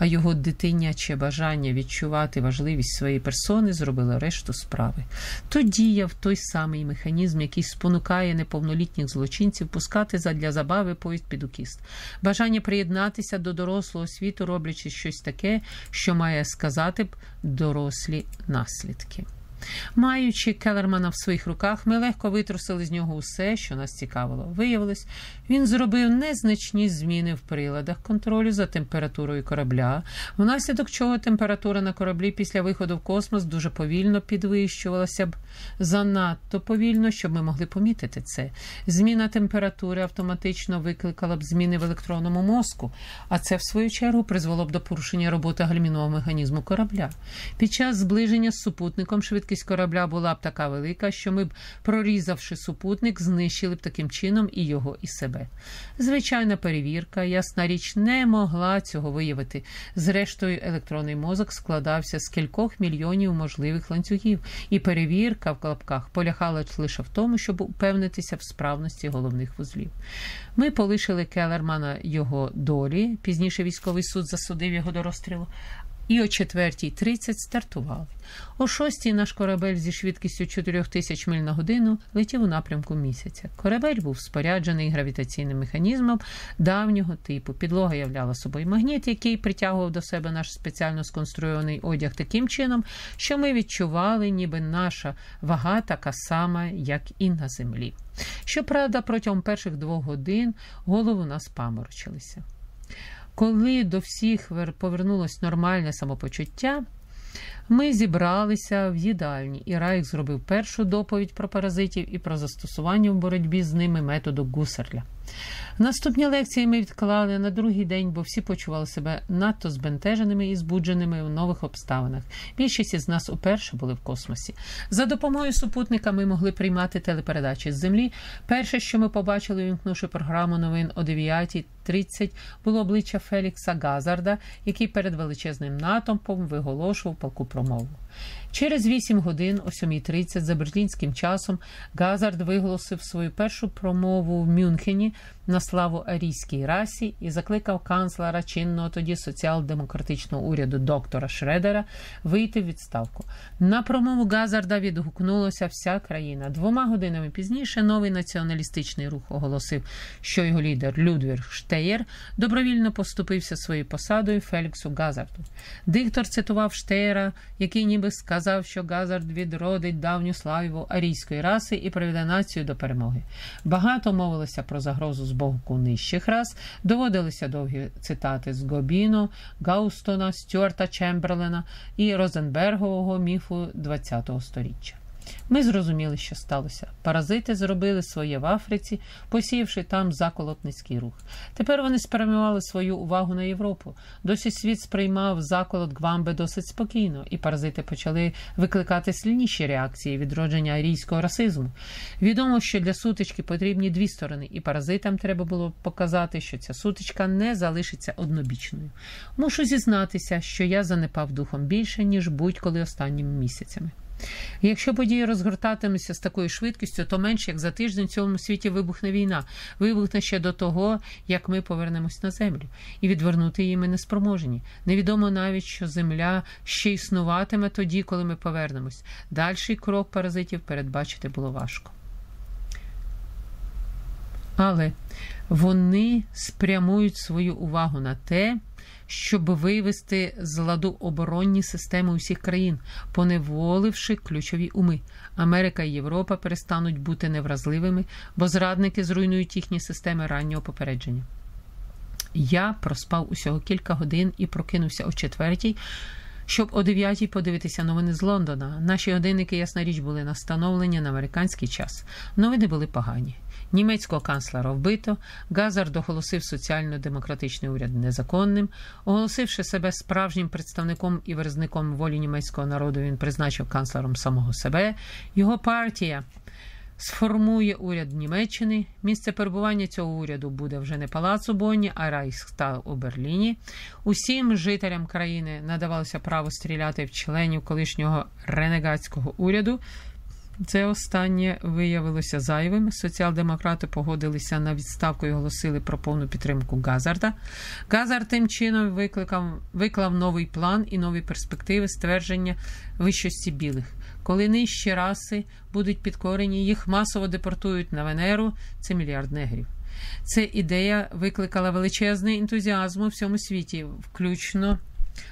а його дитиняче бажання відчувати важливість своєї персони зробило решту справи. То діяв той самий механізм, який спонукає неповнолітніх злочинців пускати задля забави поїзд під укіст. Бажання приєднатися до дорослого світу, роблячи щось таке, що має сказати б дорослі наслідки. Маючи Келермана в своїх руках, ми легко витрусили з нього усе, що нас цікавило. Виявилось, він зробив незначні зміни в приладах контролю за температурою корабля, внаслідок чого температура на кораблі після виходу в космос дуже повільно підвищувалася б занадто повільно, щоб ми могли помітити це. Зміна температури автоматично викликала б зміни в електронному мозку, а це, в свою чергу, призвело б до порушення роботи гальмінового механізму корабля. Під час зближення з супутником швидкість корабля була б така велика, що ми б, прорізавши супутник, знищили б таким чином і його, і себе. Звичайна перевірка, ясна річ, не могла цього виявити. Зрештою, електронний мозок складався з кількох мільйонів можливих ланцюгів, і перевірка в клапках полягала лише в тому, щоб упевнитися в справності головних вузлів. Ми полишили Келермана його долі. Пізніше військовий суд засудив його до розстрілу і о 4.30 стартували. О 6 наш корабель зі швидкістю 4 тисяч миль на годину летів у напрямку місяця. Корабель був споряджений гравітаційним механізмом давнього типу. Підлога являла собою магніт, який притягував до себе наш спеціально сконструйований одяг таким чином, що ми відчували, ніби наша вага така сама, як і на землі. Щоправда, протягом перших двох годин голову нас паморочилися. Коли до всіх повернулось нормальне самопочуття, ми зібралися в їдальні, і Райх зробив першу доповідь про паразитів і про застосування в боротьбі з ними методу Гусерля. Наступні лекції ми відклали на другий день, бо всі почували себе надто збентеженими і збудженими в нових обставинах. Більшість із нас уперше були в космосі. За допомогою супутника ми могли приймати телепередачі з землі. Перше, що ми побачили, вімкнувши програму новин о 9.30, було обличчя Фелікса Газарда, який перед величезним натовпом виголошував полку промову. Через 8 годин, о 7.30 за берлінським часом, Газард виголосив свою першу промову в Мюнхені на славу арійській расі і закликав канцлера чинного тоді соціал-демократичного уряду доктора Шредера вийти в відставку. На промову Газарда відгукнулася вся країна. Двома годинами пізніше новий націоналістичний рух оголосив, що його лідер Людвіг Штеєр добровільно поступився своєю посадою Феліксу Газарду. Диктор цитував Штеєра, який ніби сказав, що Газард відродить давню славу арійської раси і приведе націю до перемоги. Багато мовилося про загрозу з боку нижчих рас, доводилися довгі цитати з Гобіно, Гаустона, Стюарта Чемберлена і Розенбергового міфу ХХ століття. Ми зрозуміли, що сталося. Паразити зробили своє в Африці, посіявши там заколотницький рух. Тепер вони спрямували свою увагу на Європу. Досі світ сприймав заколот Гвамби досить спокійно, і паразити почали викликати сильніші реакції відродження арійського расизму. Відомо, що для сутички потрібні дві сторони, і паразитам треба було показати, що ця сутичка не залишиться однобічною. Мушу зізнатися, що я занепав духом більше, ніж будь-коли останніми місяцями. Якщо події розгортатимуться з такою швидкістю, то менше як за тиждень в цьому світі вибухне війна, вибухне ще до того, як ми повернемось на землю, і відвернути її ми не спроможені. Невідомо навіть, що земля ще існуватиме тоді, коли ми повернемось. Дальший крок паразитів передбачити було важко. Але вони спрямують свою увагу на те, щоб вивести з ладу оборонні системи усіх країн, поневоливши ключові уми. Америка і Європа перестануть бути невразливими, бо зрадники зруйнують їхні системи раннього попередження. Я проспав усього кілька годин і прокинувся о четвертій, щоб о дев'ятій подивитися новини з Лондона. Наші годинники, ясна річ, були настановлені на американський час. Новини були погані. Німецького канцлера вбито, Газард оголосив соціально-демократичний уряд незаконним. Оголосивши себе справжнім представником і виразником волі німецького народу, він призначив канцлером самого себе. Його партія сформує уряд Німеччини. Місце перебування цього уряду буде вже не палац у Бонні, а Райхстаг у Берліні. Усім жителям країни надавалося право стріляти в членів колишнього ренегатського уряду. Це останнє виявилося зайвим. Соціал-демократи погодилися на відставку і оголосили про повну підтримку Газарда. Газард тим чином викликав, виклав новий план і нові перспективи ствердження вищості білих. Коли нижчі раси будуть підкорені, їх масово депортують на Венеру. Це мільярд негрів. Ця ідея викликала величезний ентузіазм у всьому світі, включно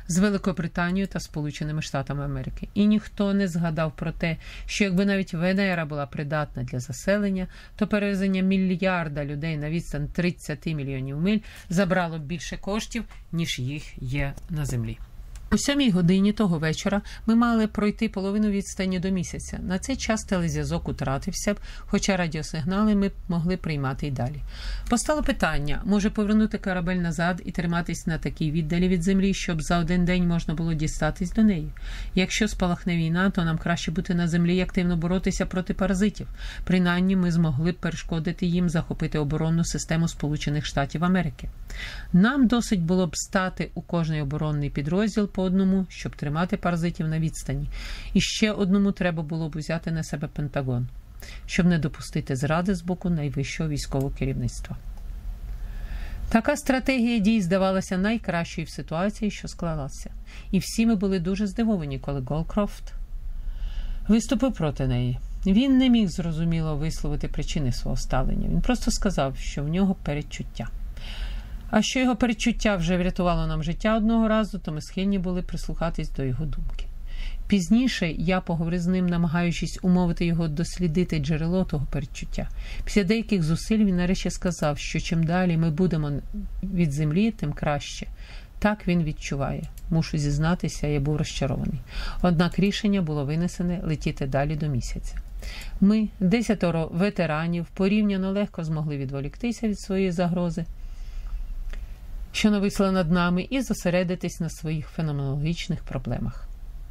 з Великобританією та Сполученими Штатами Америки. І ніхто не згадав про те, що якби навіть Венера була придатна для заселення, то перевезення мільярда людей на відстань 30 мільйонів миль забрало більше коштів, ніж їх є на землі. О сьомій годині того вечора ми мали пройти половину відстані до місяця. На цей час телезв'язок утратився б, хоча радіосигнали ми могли приймати й далі. Постало питання: може повернути корабель назад і триматись на такій віддалі від землі, щоб за один день можна було дістатись до неї. Якщо спалахне війна, то нам краще бути на землі і активно боротися проти паразитів. Принаймні, ми змогли б перешкодити їм захопити оборонну систему Сполучених Штатів Америки. Нам досить було б стати у кожний оборонний підрозділ по одному, щоб тримати паразитів на відстані. І ще одному треба було б взяти на себе Пентагон, щоб не допустити зради з боку найвищого військового керівництва. Така стратегія дій здавалася найкращою в ситуації, що склалася. І всі ми були дуже здивовані, коли Голкрофт виступив проти неї. Він не міг зрозуміло висловити причини свого ставлення. Він просто сказав, що в нього передчуття. А що його перечуття вже врятувало нам життя одного разу, то ми схильні були прислухатись до його думки. Пізніше я поговорив з ним, намагаючись умовити його дослідити джерело того перечуття. Після деяких зусиль він нарешті сказав, що чим далі ми будемо від землі, тим краще. Так він відчуває. Мушу зізнатися, я був розчарований. Однак рішення було винесене летіти далі до місяця. Ми, десятеро ветеранів, порівняно легко змогли відволіктися від своєї загрози що нависла над нами, і зосередитись на своїх феноменологічних проблемах.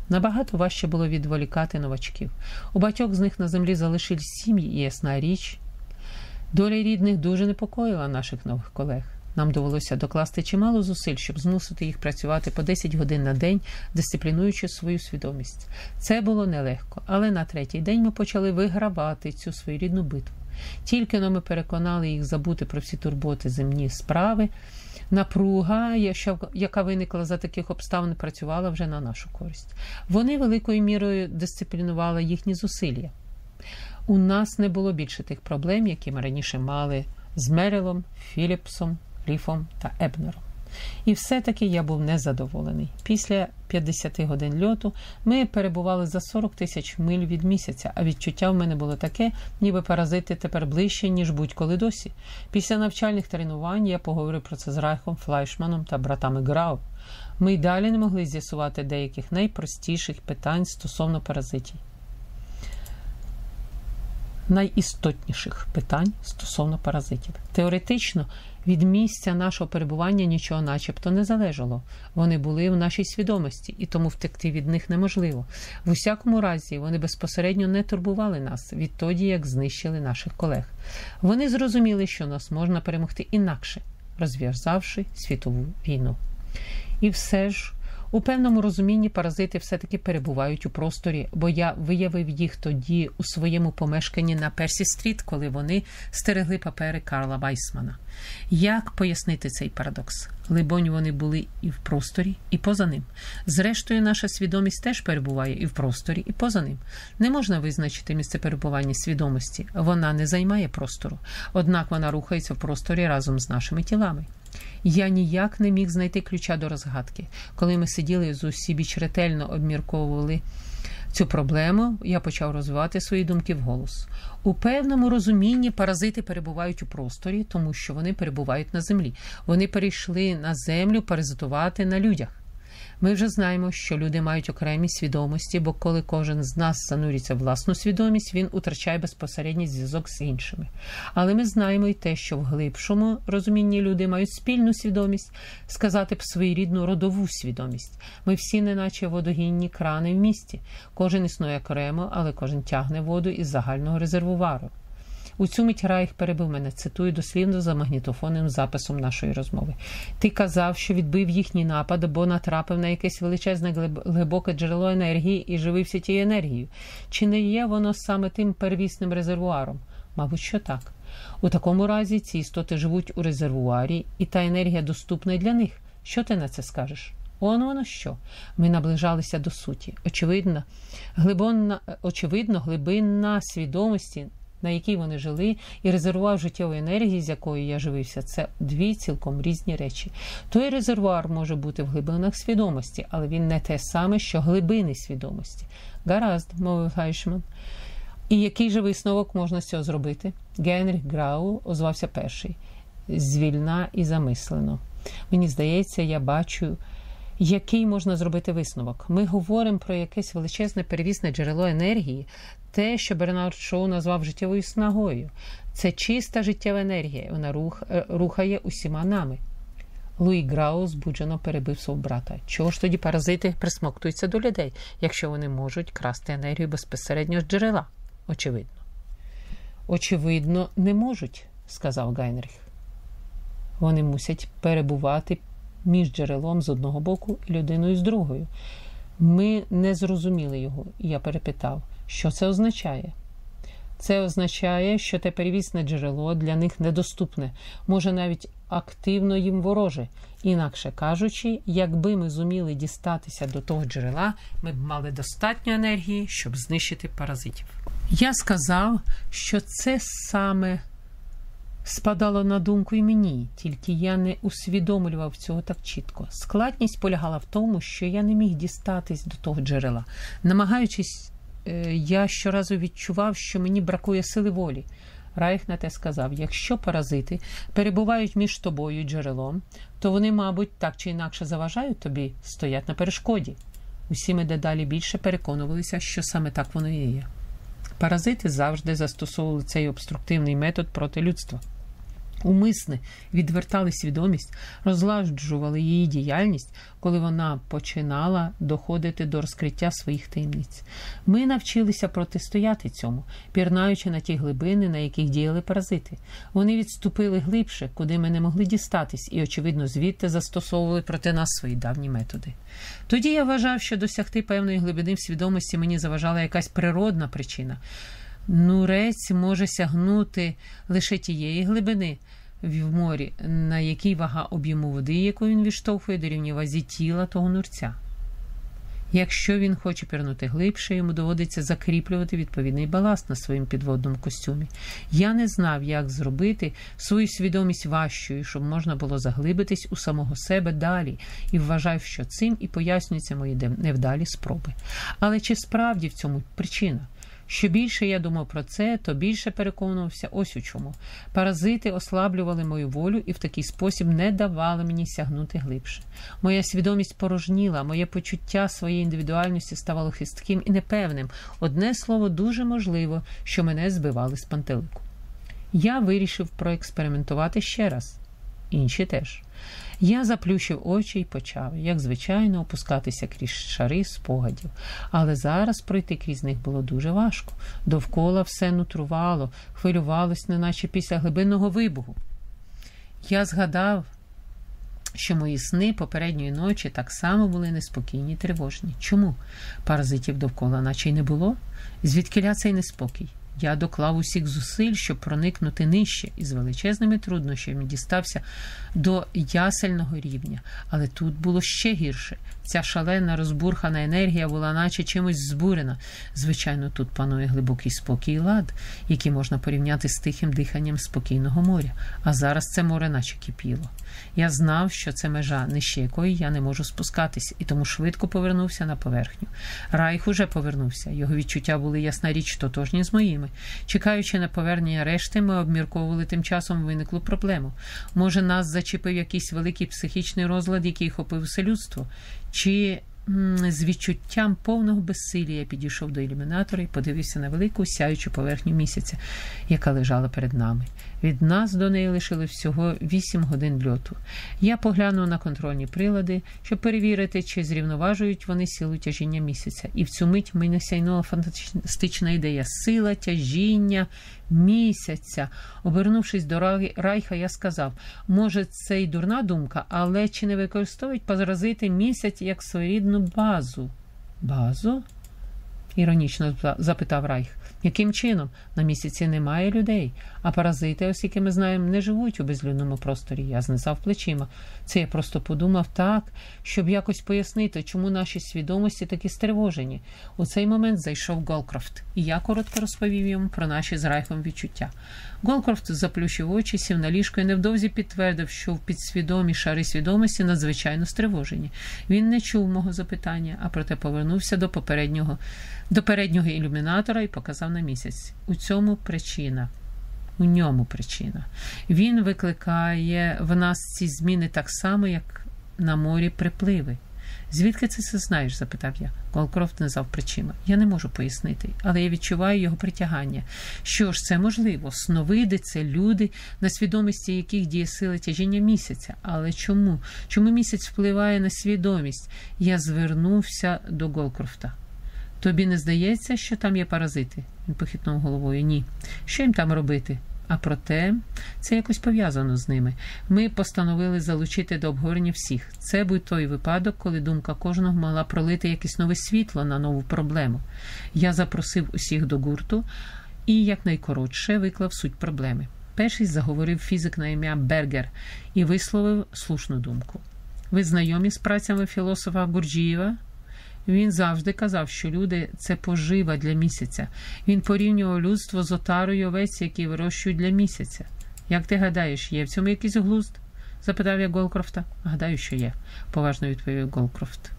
Набагато важче було відволікати новачків. У батьох з них на землі залишились сім'ї і ясна річ. Доля рідних дуже непокоїла наших нових колег. Нам довелося докласти чимало зусиль, щоб змусити їх працювати по 10 годин на день, дисциплінуючи свою свідомість. Це було нелегко, але на третій день ми почали вигравати цю свою рідну битву. Тільки но ми переконали їх забути про всі турботи земні справи напруга, яка виникла за таких обставин, працювала вже на нашу користь. Вони великою мірою дисциплінували їхні зусилля. У нас не було більше тих проблем, які ми раніше мали з Мерилом, Філіпсом, Ріфом та Ебнером. І все-таки я був незадоволений. Після 50 годин льоту ми перебували за 40 тисяч миль від місяця, а відчуття в мене було таке, ніби паразити тепер ближче, ніж будь-коли досі. Після навчальних тренувань я поговорив про це з Райхом, Флайшманом та братами Грау. Ми й далі не могли з'ясувати деяких найпростіших питань стосовно паразитів. Найістотніших питань стосовно паразитів. Теоретично від місця нашого перебування нічого начебто не залежало. Вони були в нашій свідомості, і тому втекти від них неможливо. В усякому разі, вони безпосередньо не турбували нас відтоді, як знищили наших колег. Вони зрозуміли, що нас можна перемогти інакше, розв'язавши світову війну. І все ж у певному розумінні паразити все-таки перебувають у просторі, бо я виявив їх тоді у своєму помешканні на Персі Стріт, коли вони стерегли папери Карла Вайсмана. Як пояснити цей парадокс? Либонь, вони були і в просторі, і поза ним. Зрештою, наша свідомість теж перебуває і в просторі, і поза ним. Не можна визначити місце перебування свідомості, вона не займає простору, однак вона рухається в просторі разом з нашими тілами. Я ніяк не міг знайти ключа до розгадки. Коли ми сиділи з усібіч ретельно обмірковували цю проблему, я почав розвивати свої думки вголос. У певному розумінні паразити перебувають у просторі, тому що вони перебувають на землі. Вони перейшли на землю паразитувати на людях. Ми вже знаємо, що люди мають окремі свідомості, бо коли кожен з нас занурюється в власну свідомість, він утрачає безпосередній зв'язок з іншими. Але ми знаємо і те, що в глибшому розумінні люди мають спільну свідомість, сказати б своєрідну родову свідомість. Ми всі, неначе водогінні крани в місті. Кожен існує окремо, але кожен тягне воду із загального резервуару. У цю мить Райх перебив мене, цитую дослівно за магнітофонним записом нашої розмови. Ти казав, що відбив їхній напад, бо натрапив на якесь величезне глибоке джерело енергії і живився тією енергією. Чи не є воно саме тим первісним резервуаром? Мабуть, що так. У такому разі ці істоти живуть у резервуарі, і та енергія доступна для них. Що ти на це скажеш? Он воно що? Ми наближалися до суті. Очевидно, глибонна, очевидно, глибинна свідомості на якій вони жили, і резервуар життєвої енергії, з якою я живився, це дві цілком різні речі. Той резервуар може бути в глибинах свідомості, але він не те саме, що глибини свідомості. Гаразд, мовив Гайшман. І який же висновок можна з цього зробити? Генріх Грау озвався перший, звільна і замислено. Мені здається, я бачу. Який можна зробити висновок? Ми говоримо про якесь величезне перевісне джерело енергії, те, що Бернард Шоу назвав життєвою снагою. Це чиста життєва енергія. Вона рух, е, рухає усіма нами. Луї Грау збуджено перебив свого брата. Чого ж тоді паразити присмоктуються до людей, якщо вони можуть красти енергію безпосередньо з джерела? Очевидно. Очевидно, не можуть, сказав Гайнріх. Вони мусять перебувати між джерелом з одного боку і людиною з другою. Ми не зрозуміли його, я перепитав. Що це означає? Це означає, що те перевісне джерело для них недоступне, може навіть активно їм вороже. Інакше кажучи, якби ми зуміли дістатися до того джерела, ми б мали достатньо енергії, щоб знищити паразитів. Я сказав, що це саме спадало на думку і мені, тільки я не усвідомлював цього так чітко. Складність полягала в тому, що я не міг дістатись до того джерела, намагаючись. Е, я щоразу відчував, що мені бракує сили волі. Райх на те сказав: якщо паразити перебувають між тобою джерелом, то вони, мабуть, так чи інакше заважають тобі, стоять на перешкоді. Усі ми дедалі більше переконувалися, що саме так воно і є. Паразити завжди застосовували цей обструктивний метод проти людства умисне відвертали свідомість, розладжували її діяльність, коли вона починала доходити до розкриття своїх таємниць. Ми навчилися протистояти цьому, пірнаючи на ті глибини, на яких діяли паразити. Вони відступили глибше, куди ми не могли дістатись, і, очевидно, звідти застосовували проти нас свої давні методи. Тоді я вважав, що досягти певної глибини в свідомості мені заважала якась природна причина. Нурець може сягнути лише тієї глибини в морі, на якій вага об'єму води, яку він відштовхує дорівнює вазі тіла того нурця. Якщо він хоче пірнути глибше, йому доводиться закріплювати відповідний баласт на своїм підводному костюмі. Я не знав, як зробити свою свідомість важчою, щоб можна було заглибитись у самого себе далі, і вважав, що цим і пояснюються мої невдалі спроби. Але чи справді в цьому причина? Що більше я думав про це, то більше переконувався ось у чому. Паразити ослаблювали мою волю і в такий спосіб не давали мені сягнути глибше. Моя свідомість порожніла, моє почуття своєї індивідуальності ставало хистким і непевним. Одне слово, дуже можливо, що мене збивали з пантелику. Я вирішив проекспериментувати ще раз. Інші теж. Я заплющив очі і почав, як звичайно, опускатися крізь шари спогадів. Але зараз пройти крізь них було дуже важко. Довкола все нутрувало, хвилювалось, неначе після глибинного вибуху. Я згадав, що мої сни попередньої ночі так само були неспокійні тривожні. Чому? Паразитів довкола, наче й не було? Звідкиля цей неспокій? Я доклав усіх зусиль, щоб проникнути нижче і з величезними труднощами дістався до ясельного рівня. Але тут було ще гірше. Ця шалена розбурхана енергія була, наче чимось збурена. Звичайно, тут панує глибокий спокій і лад, який можна порівняти з тихим диханням спокійного моря. А зараз це море, наче кипіло. Я знав, що це межа, нижче якої я не можу спускатись, і тому швидко повернувся на поверхню. Райх уже повернувся. Його відчуття були ясна річ, тотожні з моїми. Чекаючи на повернення решти, ми обмірковували тим часом виниклу проблему. Може, нас зачепив якийсь великий психічний розлад, який хопив все людство, чи з відчуттям повного безсилля я підійшов до ілюмінатора і подивився на велику сяючу поверхню місяця, яка лежала перед нами. Від нас до неї лишили всього 8 годин льоту. Я поглянув на контрольні прилади, щоб перевірити, чи зрівноважують вони силу тяжіння місяця. І в цю мить мене сяйнула фантастична ідея сила тяжіння місяця. Обернувшись до Райха, я сказав: може, це й дурна думка, але чи не використовують позразити місяць як своєрідну базу? Базу? іронічно запитав Райх. Яким чином? На місяці немає людей, а паразити, які ми знаємо, не живуть у безлюдному просторі. Я знизав плечима. Це я просто подумав так, щоб якось пояснити, чому наші свідомості такі стривожені. У цей момент зайшов Голкрофт, і я коротко розповів йому про наші з Райхом відчуття. Голкрофт заплющив очі, сів на ліжко і невдовзі підтвердив, що в підсвідомі шари свідомості надзвичайно стривожені. Він не чув мого запитання, а проте повернувся до попереднього до переднього ілюмінатора і показав на місяць. У цьому причина. У ньому причина. Він викликає в нас ці зміни так само, як на морі припливи. Звідки це все знаєш? запитав я. Голкрофт назвав причину. Я не можу пояснити, але я відчуваю його притягання. Що ж, це можливо? Сновиди це люди, на свідомості яких діє сила тяжіння місяця. Але чому? Чому місяць впливає на свідомість? Я звернувся до Голкрофта. Тобі не здається, що там є паразити? Він похитнув головою. Ні. Що їм там робити? А проте це якось пов'язано з ними. Ми постановили залучити до обговорення всіх. Це був той випадок, коли думка кожного могла пролити якесь нове світло на нову проблему. Я запросив усіх до гурту і якнайкоротше виклав суть проблеми. Перший заговорив фізик на ім'я Бергер і висловив слушну думку. Ви знайомі з працями філософа Гурджієва? Він завжди казав, що люди це пожива для місяця. Він порівнював людство з отарою овець, які вирощують для місяця. Як ти гадаєш, є в цьому якийсь глузд? запитав я Голкрофта. Гадаю, що є, поважно відповів Голкрофт.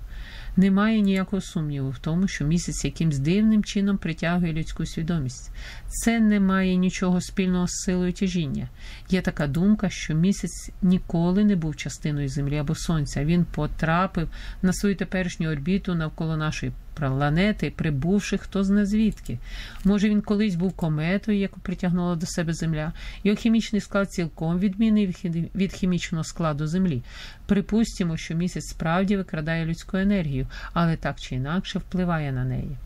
Немає ніякого сумніву в тому, що місяць якимсь дивним чином притягує людську свідомість. Це не має нічого спільного з силою тяжіння. Є така думка, що місяць ніколи не був частиною Землі або Сонця. Він потрапив на свою теперішню орбіту навколо нашої планети, прибувши хто зна звідки. Може, він колись був кометою, яку притягнула до себе Земля. Його хімічний склад цілком відмінний від хімічного складу Землі. Припустимо, що місяць справді викрадає людську енергію, але так чи інакше впливає на неї.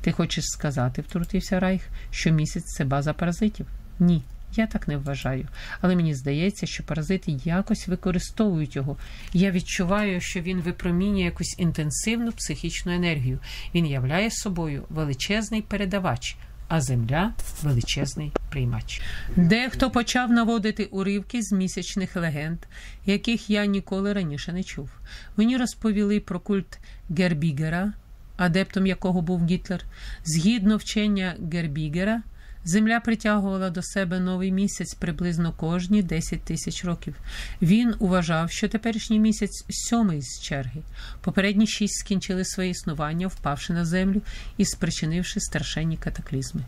Ти хочеш сказати, втрутився Райх, що місяць це база паразитів? Ні. Я так не вважаю, але мені здається, що паразити якось використовують його. Я відчуваю, що він випромінює якусь інтенсивну психічну енергію. Він являє собою величезний передавач, а земля величезний приймач. Дехто почав наводити уривки з місячних легенд, яких я ніколи раніше не чув. Мені розповіли про культ Гербігера, адептом якого був Гітлер. Згідно вчення Гербігера. Земля притягувала до себе новий місяць приблизно кожні 10 тисяч років. Він вважав, що теперішній місяць сьомий з черги. Попередні шість скінчили своє існування, впавши на землю і спричинивши страшенні катаклізми.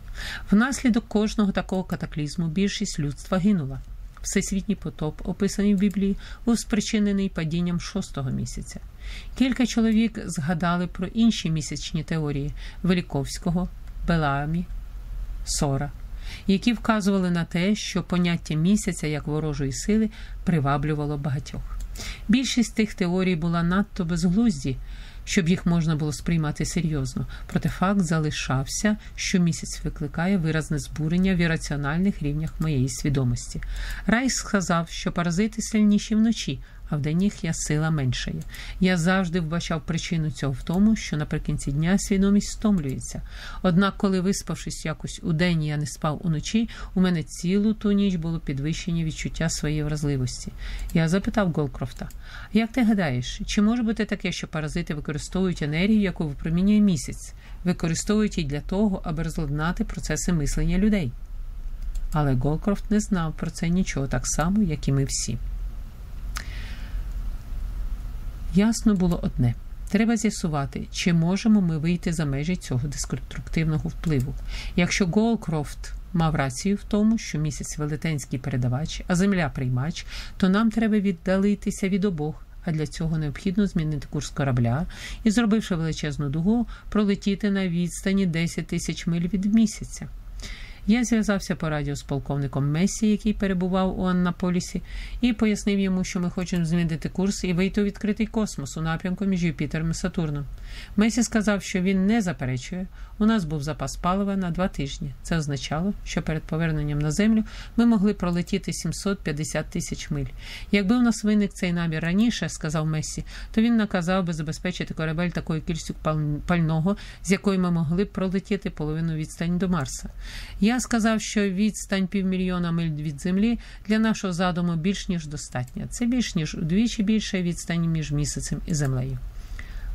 Внаслідок кожного такого катаклізму більшість людства гинула. Всесвітній потоп, описаний в Біблії, був спричинений падінням шостого місяця. Кілька чоловік згадали про інші місячні теорії Великовського, Беламі, Сора, які вказували на те, що поняття місяця як ворожої сили приваблювало багатьох. Більшість тих теорій була надто безглузді, щоб їх можна було сприймати серйозно, проте факт залишався, що місяць викликає виразне збурення в ірраціональних рівнях моєї свідомості. Райс сказав, що паразити сильніші вночі, а в день я сила меншає. Я завжди вбачав причину цього в тому, що наприкінці дня свідомість стомлюється. Однак, коли виспавшись якось у день, я не спав уночі, у мене цілу ту ніч було підвищення відчуття своєї вразливості. Я запитав Голкрофта: як ти гадаєш, чи може бути таке, що паразити використовують енергію, яку випромінює місяць, використовують її для того, аби розладнати процеси мислення людей? Але Голкрофт не знав про це нічого так само, як і ми всі. Ясно було одне. Треба з'ясувати, чи можемо ми вийти за межі цього деструктивного впливу. Якщо Голкрофт мав рацію в тому, що місяць велетенський передавач, а земля приймач, то нам треба віддалитися від обох. А для цього необхідно змінити курс корабля і, зробивши величезну дугу, пролетіти на відстані 10 тисяч миль від місяця. Я зв'язався по радіо з полковником Месі, який перебував у Аннаполісі, і пояснив йому, що ми хочемо змінити курс і вийти у відкритий космос у напрямку між Юпітером і Сатурном. Месі сказав, що він не заперечує. У нас був запас палива на два тижні. Це означало, що перед поверненням на землю ми могли пролетіти 750 тисяч миль. Якби у нас виник цей набір раніше, сказав Месі, то він наказав би забезпечити корабель такою кількістю пального, з якої ми могли б пролетіти половину відстань до Марса. Я сказав, що відстань півмільйона миль від землі для нашого задуму більш ніж достатня. Це більш ніж удвічі більша відстань між місяцем і землею.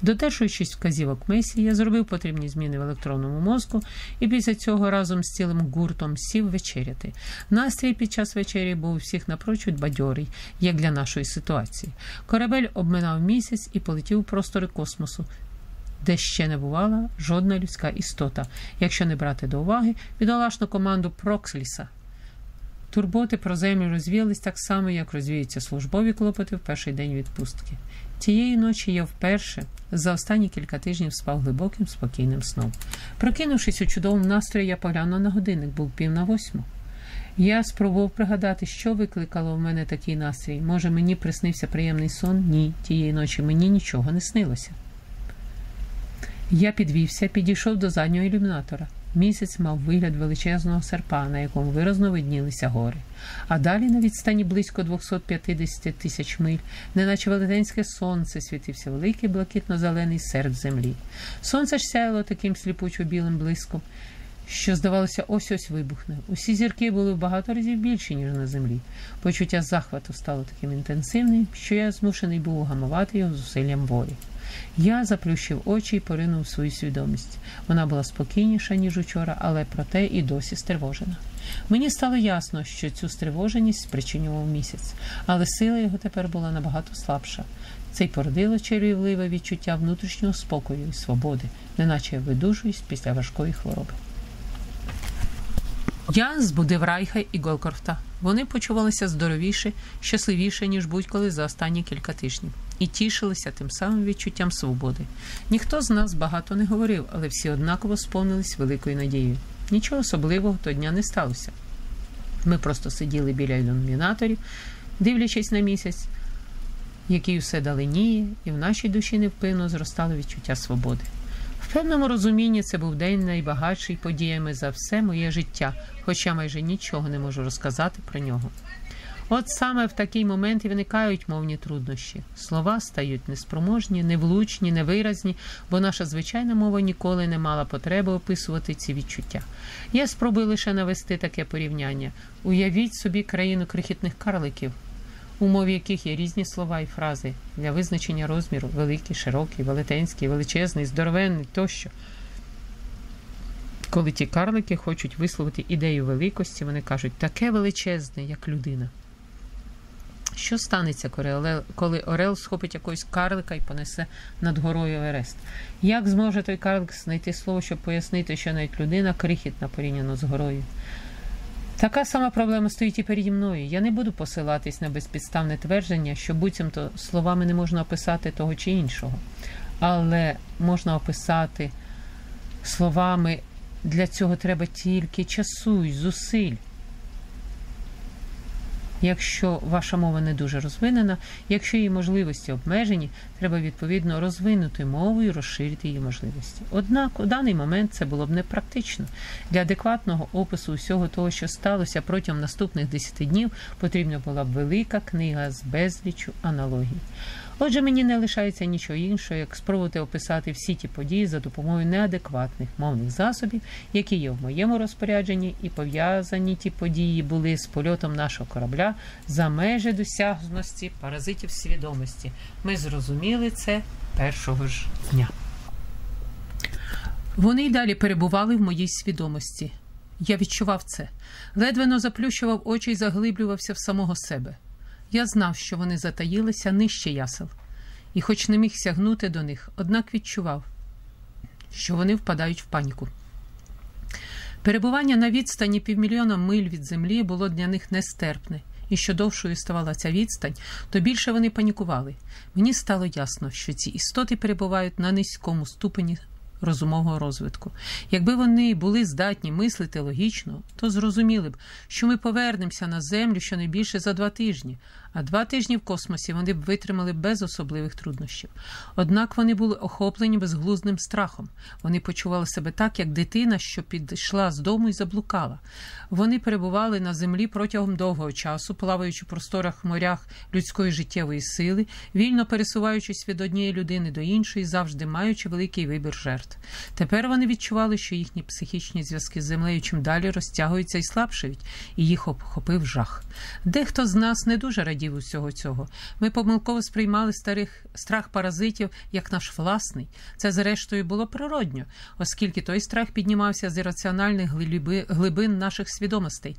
Додержуючись вказівок Месі, я зробив потрібні зміни в електронному мозку і після цього разом з цілим гуртом сів вечеряти. Настрій під час вечері був всіх напрочуд бадьорий, як для нашої ситуації. Корабель обминав місяць і полетів у простори космосу. Де ще не бувала жодна людська істота, якщо не брати до уваги бідолашну команду Проксліса. Турботи про землю розвіялись так само, як розвіються службові клопоти в перший день відпустки. Тієї ночі я вперше за останні кілька тижнів спав глибоким, спокійним сном. Прокинувшись у чудовому настрої, я поглянув на годинник, був пів на восьму. Я спробував пригадати, що викликало в мене такий настрій. Може, мені приснився приємний сон? Ні, тієї ночі мені нічого не снилося. Я підвівся, підійшов до заднього ілюмінатора. Місяць мав вигляд величезного серпа, на якому виразно виднілися гори. А далі на відстані близько 250 тисяч миль, неначе велетенське сонце, світився великий блакитно-зелений серд землі. Сонце ж сяяло таким сліпучо білим блиском, що, здавалося, ось ось вибухне. Усі зірки були в багато разів більші, ніж на землі. Почуття захвату стало таким інтенсивним, що я змушений був угамувати його зусиллям волі. Я заплющив очі і поринув свою свідомість. Вона була спокійніша, ніж учора, але проте і досі стривожена. Мені стало ясно, що цю стривоженість спричинював місяць, але сила його тепер була набагато слабша. Це й породило чарівливе відчуття внутрішнього спокою і свободи, неначе я видужуюсь після важкої хвороби. Я збудив Райха і Голкорфта. Вони почувалися здоровіше, щасливіше, ніж будь-коли за останні кілька тижнів, і тішилися тим самим відчуттям свободи. Ніхто з нас багато не говорив, але всі однаково сповнились великою надією. Нічого особливого того дня не сталося. Ми просто сиділи біля ілюмінаторів, дивлячись на місяць, який усе даленіє, і в нашій душі невпинно зростало відчуття свободи. В певному розумінні це був день найбагатший подіями за все моє життя, хоча майже нічого не можу розказати про нього. От саме в такий момент і виникають мовні труднощі. Слова стають неспроможні, невлучні, невиразні, бо наша звичайна мова ніколи не мала потреби описувати ці відчуття. Я спробую лише навести таке порівняння. Уявіть собі країну крихітних карликів, у мові яких є різні слова і фрази для визначення розміру великий, широкий, велетенський, величезний, здоровенний тощо. Коли ті карлики хочуть висловити ідею великості, вони кажуть таке величезне, як людина. Що станеться, коли Орел схопить якогось карлика і понесе над горою Ерест? Як зможе той карлик знайти слово, щоб пояснити, що навіть людина крихітна порівняно з горою? Така сама проблема стоїть і переді мною. Я не буду посилатись на безпідставне твердження, що буцімто словами не можна описати того чи іншого, але можна описати словами для цього треба тільки часу й зусиль. Якщо ваша мова не дуже розвинена, якщо її можливості обмежені, треба відповідно розвинути мову і розширити її можливості. Однак у даний момент це було б непрактично. Для адекватного опису усього того, що сталося протягом наступних 10 днів, потрібна була б велика книга з безлічу аналогій. Отже, мені не лишається нічого іншого, як спробувати описати всі ті події за допомогою неадекватних мовних засобів, які є в моєму розпорядженні, і пов'язані ті події були з польотом нашого корабля за межі досягності паразитів свідомості. Ми зрозуміли це першого ж дня. Вони й далі перебували в моїй свідомості. Я відчував це, ледвено заплющував очі і заглиблювався в самого себе. Я знав, що вони затаїлися нижче ясел, і, хоч не міг сягнути до них, однак відчував, що вони впадають в паніку. Перебування на відстані півмільйона миль від землі було для них нестерпне, і що довшою ставала ця відстань, то більше вони панікували. Мені стало ясно, що ці істоти перебувають на низькому ступені розумового розвитку. Якби вони були здатні мислити логічно, то зрозуміли б, що ми повернемося на землю щонайбільше за два тижні, а два тижні в космосі вони б витримали без особливих труднощів. Однак вони були охоплені безглуздим страхом. Вони почували себе так, як дитина, що підійшла з дому і заблукала. Вони перебували на землі протягом довгого часу, плаваючи в просторах морях людської життєвої сили, вільно пересуваючись від однієї людини до іншої, завжди маючи великий вибір жертв. Тепер вони відчували, що їхні психічні зв'язки з землею чим далі розтягуються і слабшають, і їх обхопив жах. Дехто з нас не дуже радів усього цього. Ми помилково сприймали старих страх паразитів як наш власний. Це, зрештою, було природньо, оскільки той страх піднімався з ірраціональних глибин наших свідомостей.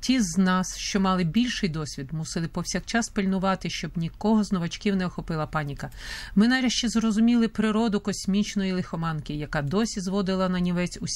Ті з нас, що мали більший досвід, мусили повсякчас пильнувати, щоб нікого з новачків не охопила паніка. Ми нарешті зрозуміли природу космічної лихоманки, яка досі зводила на нівець усі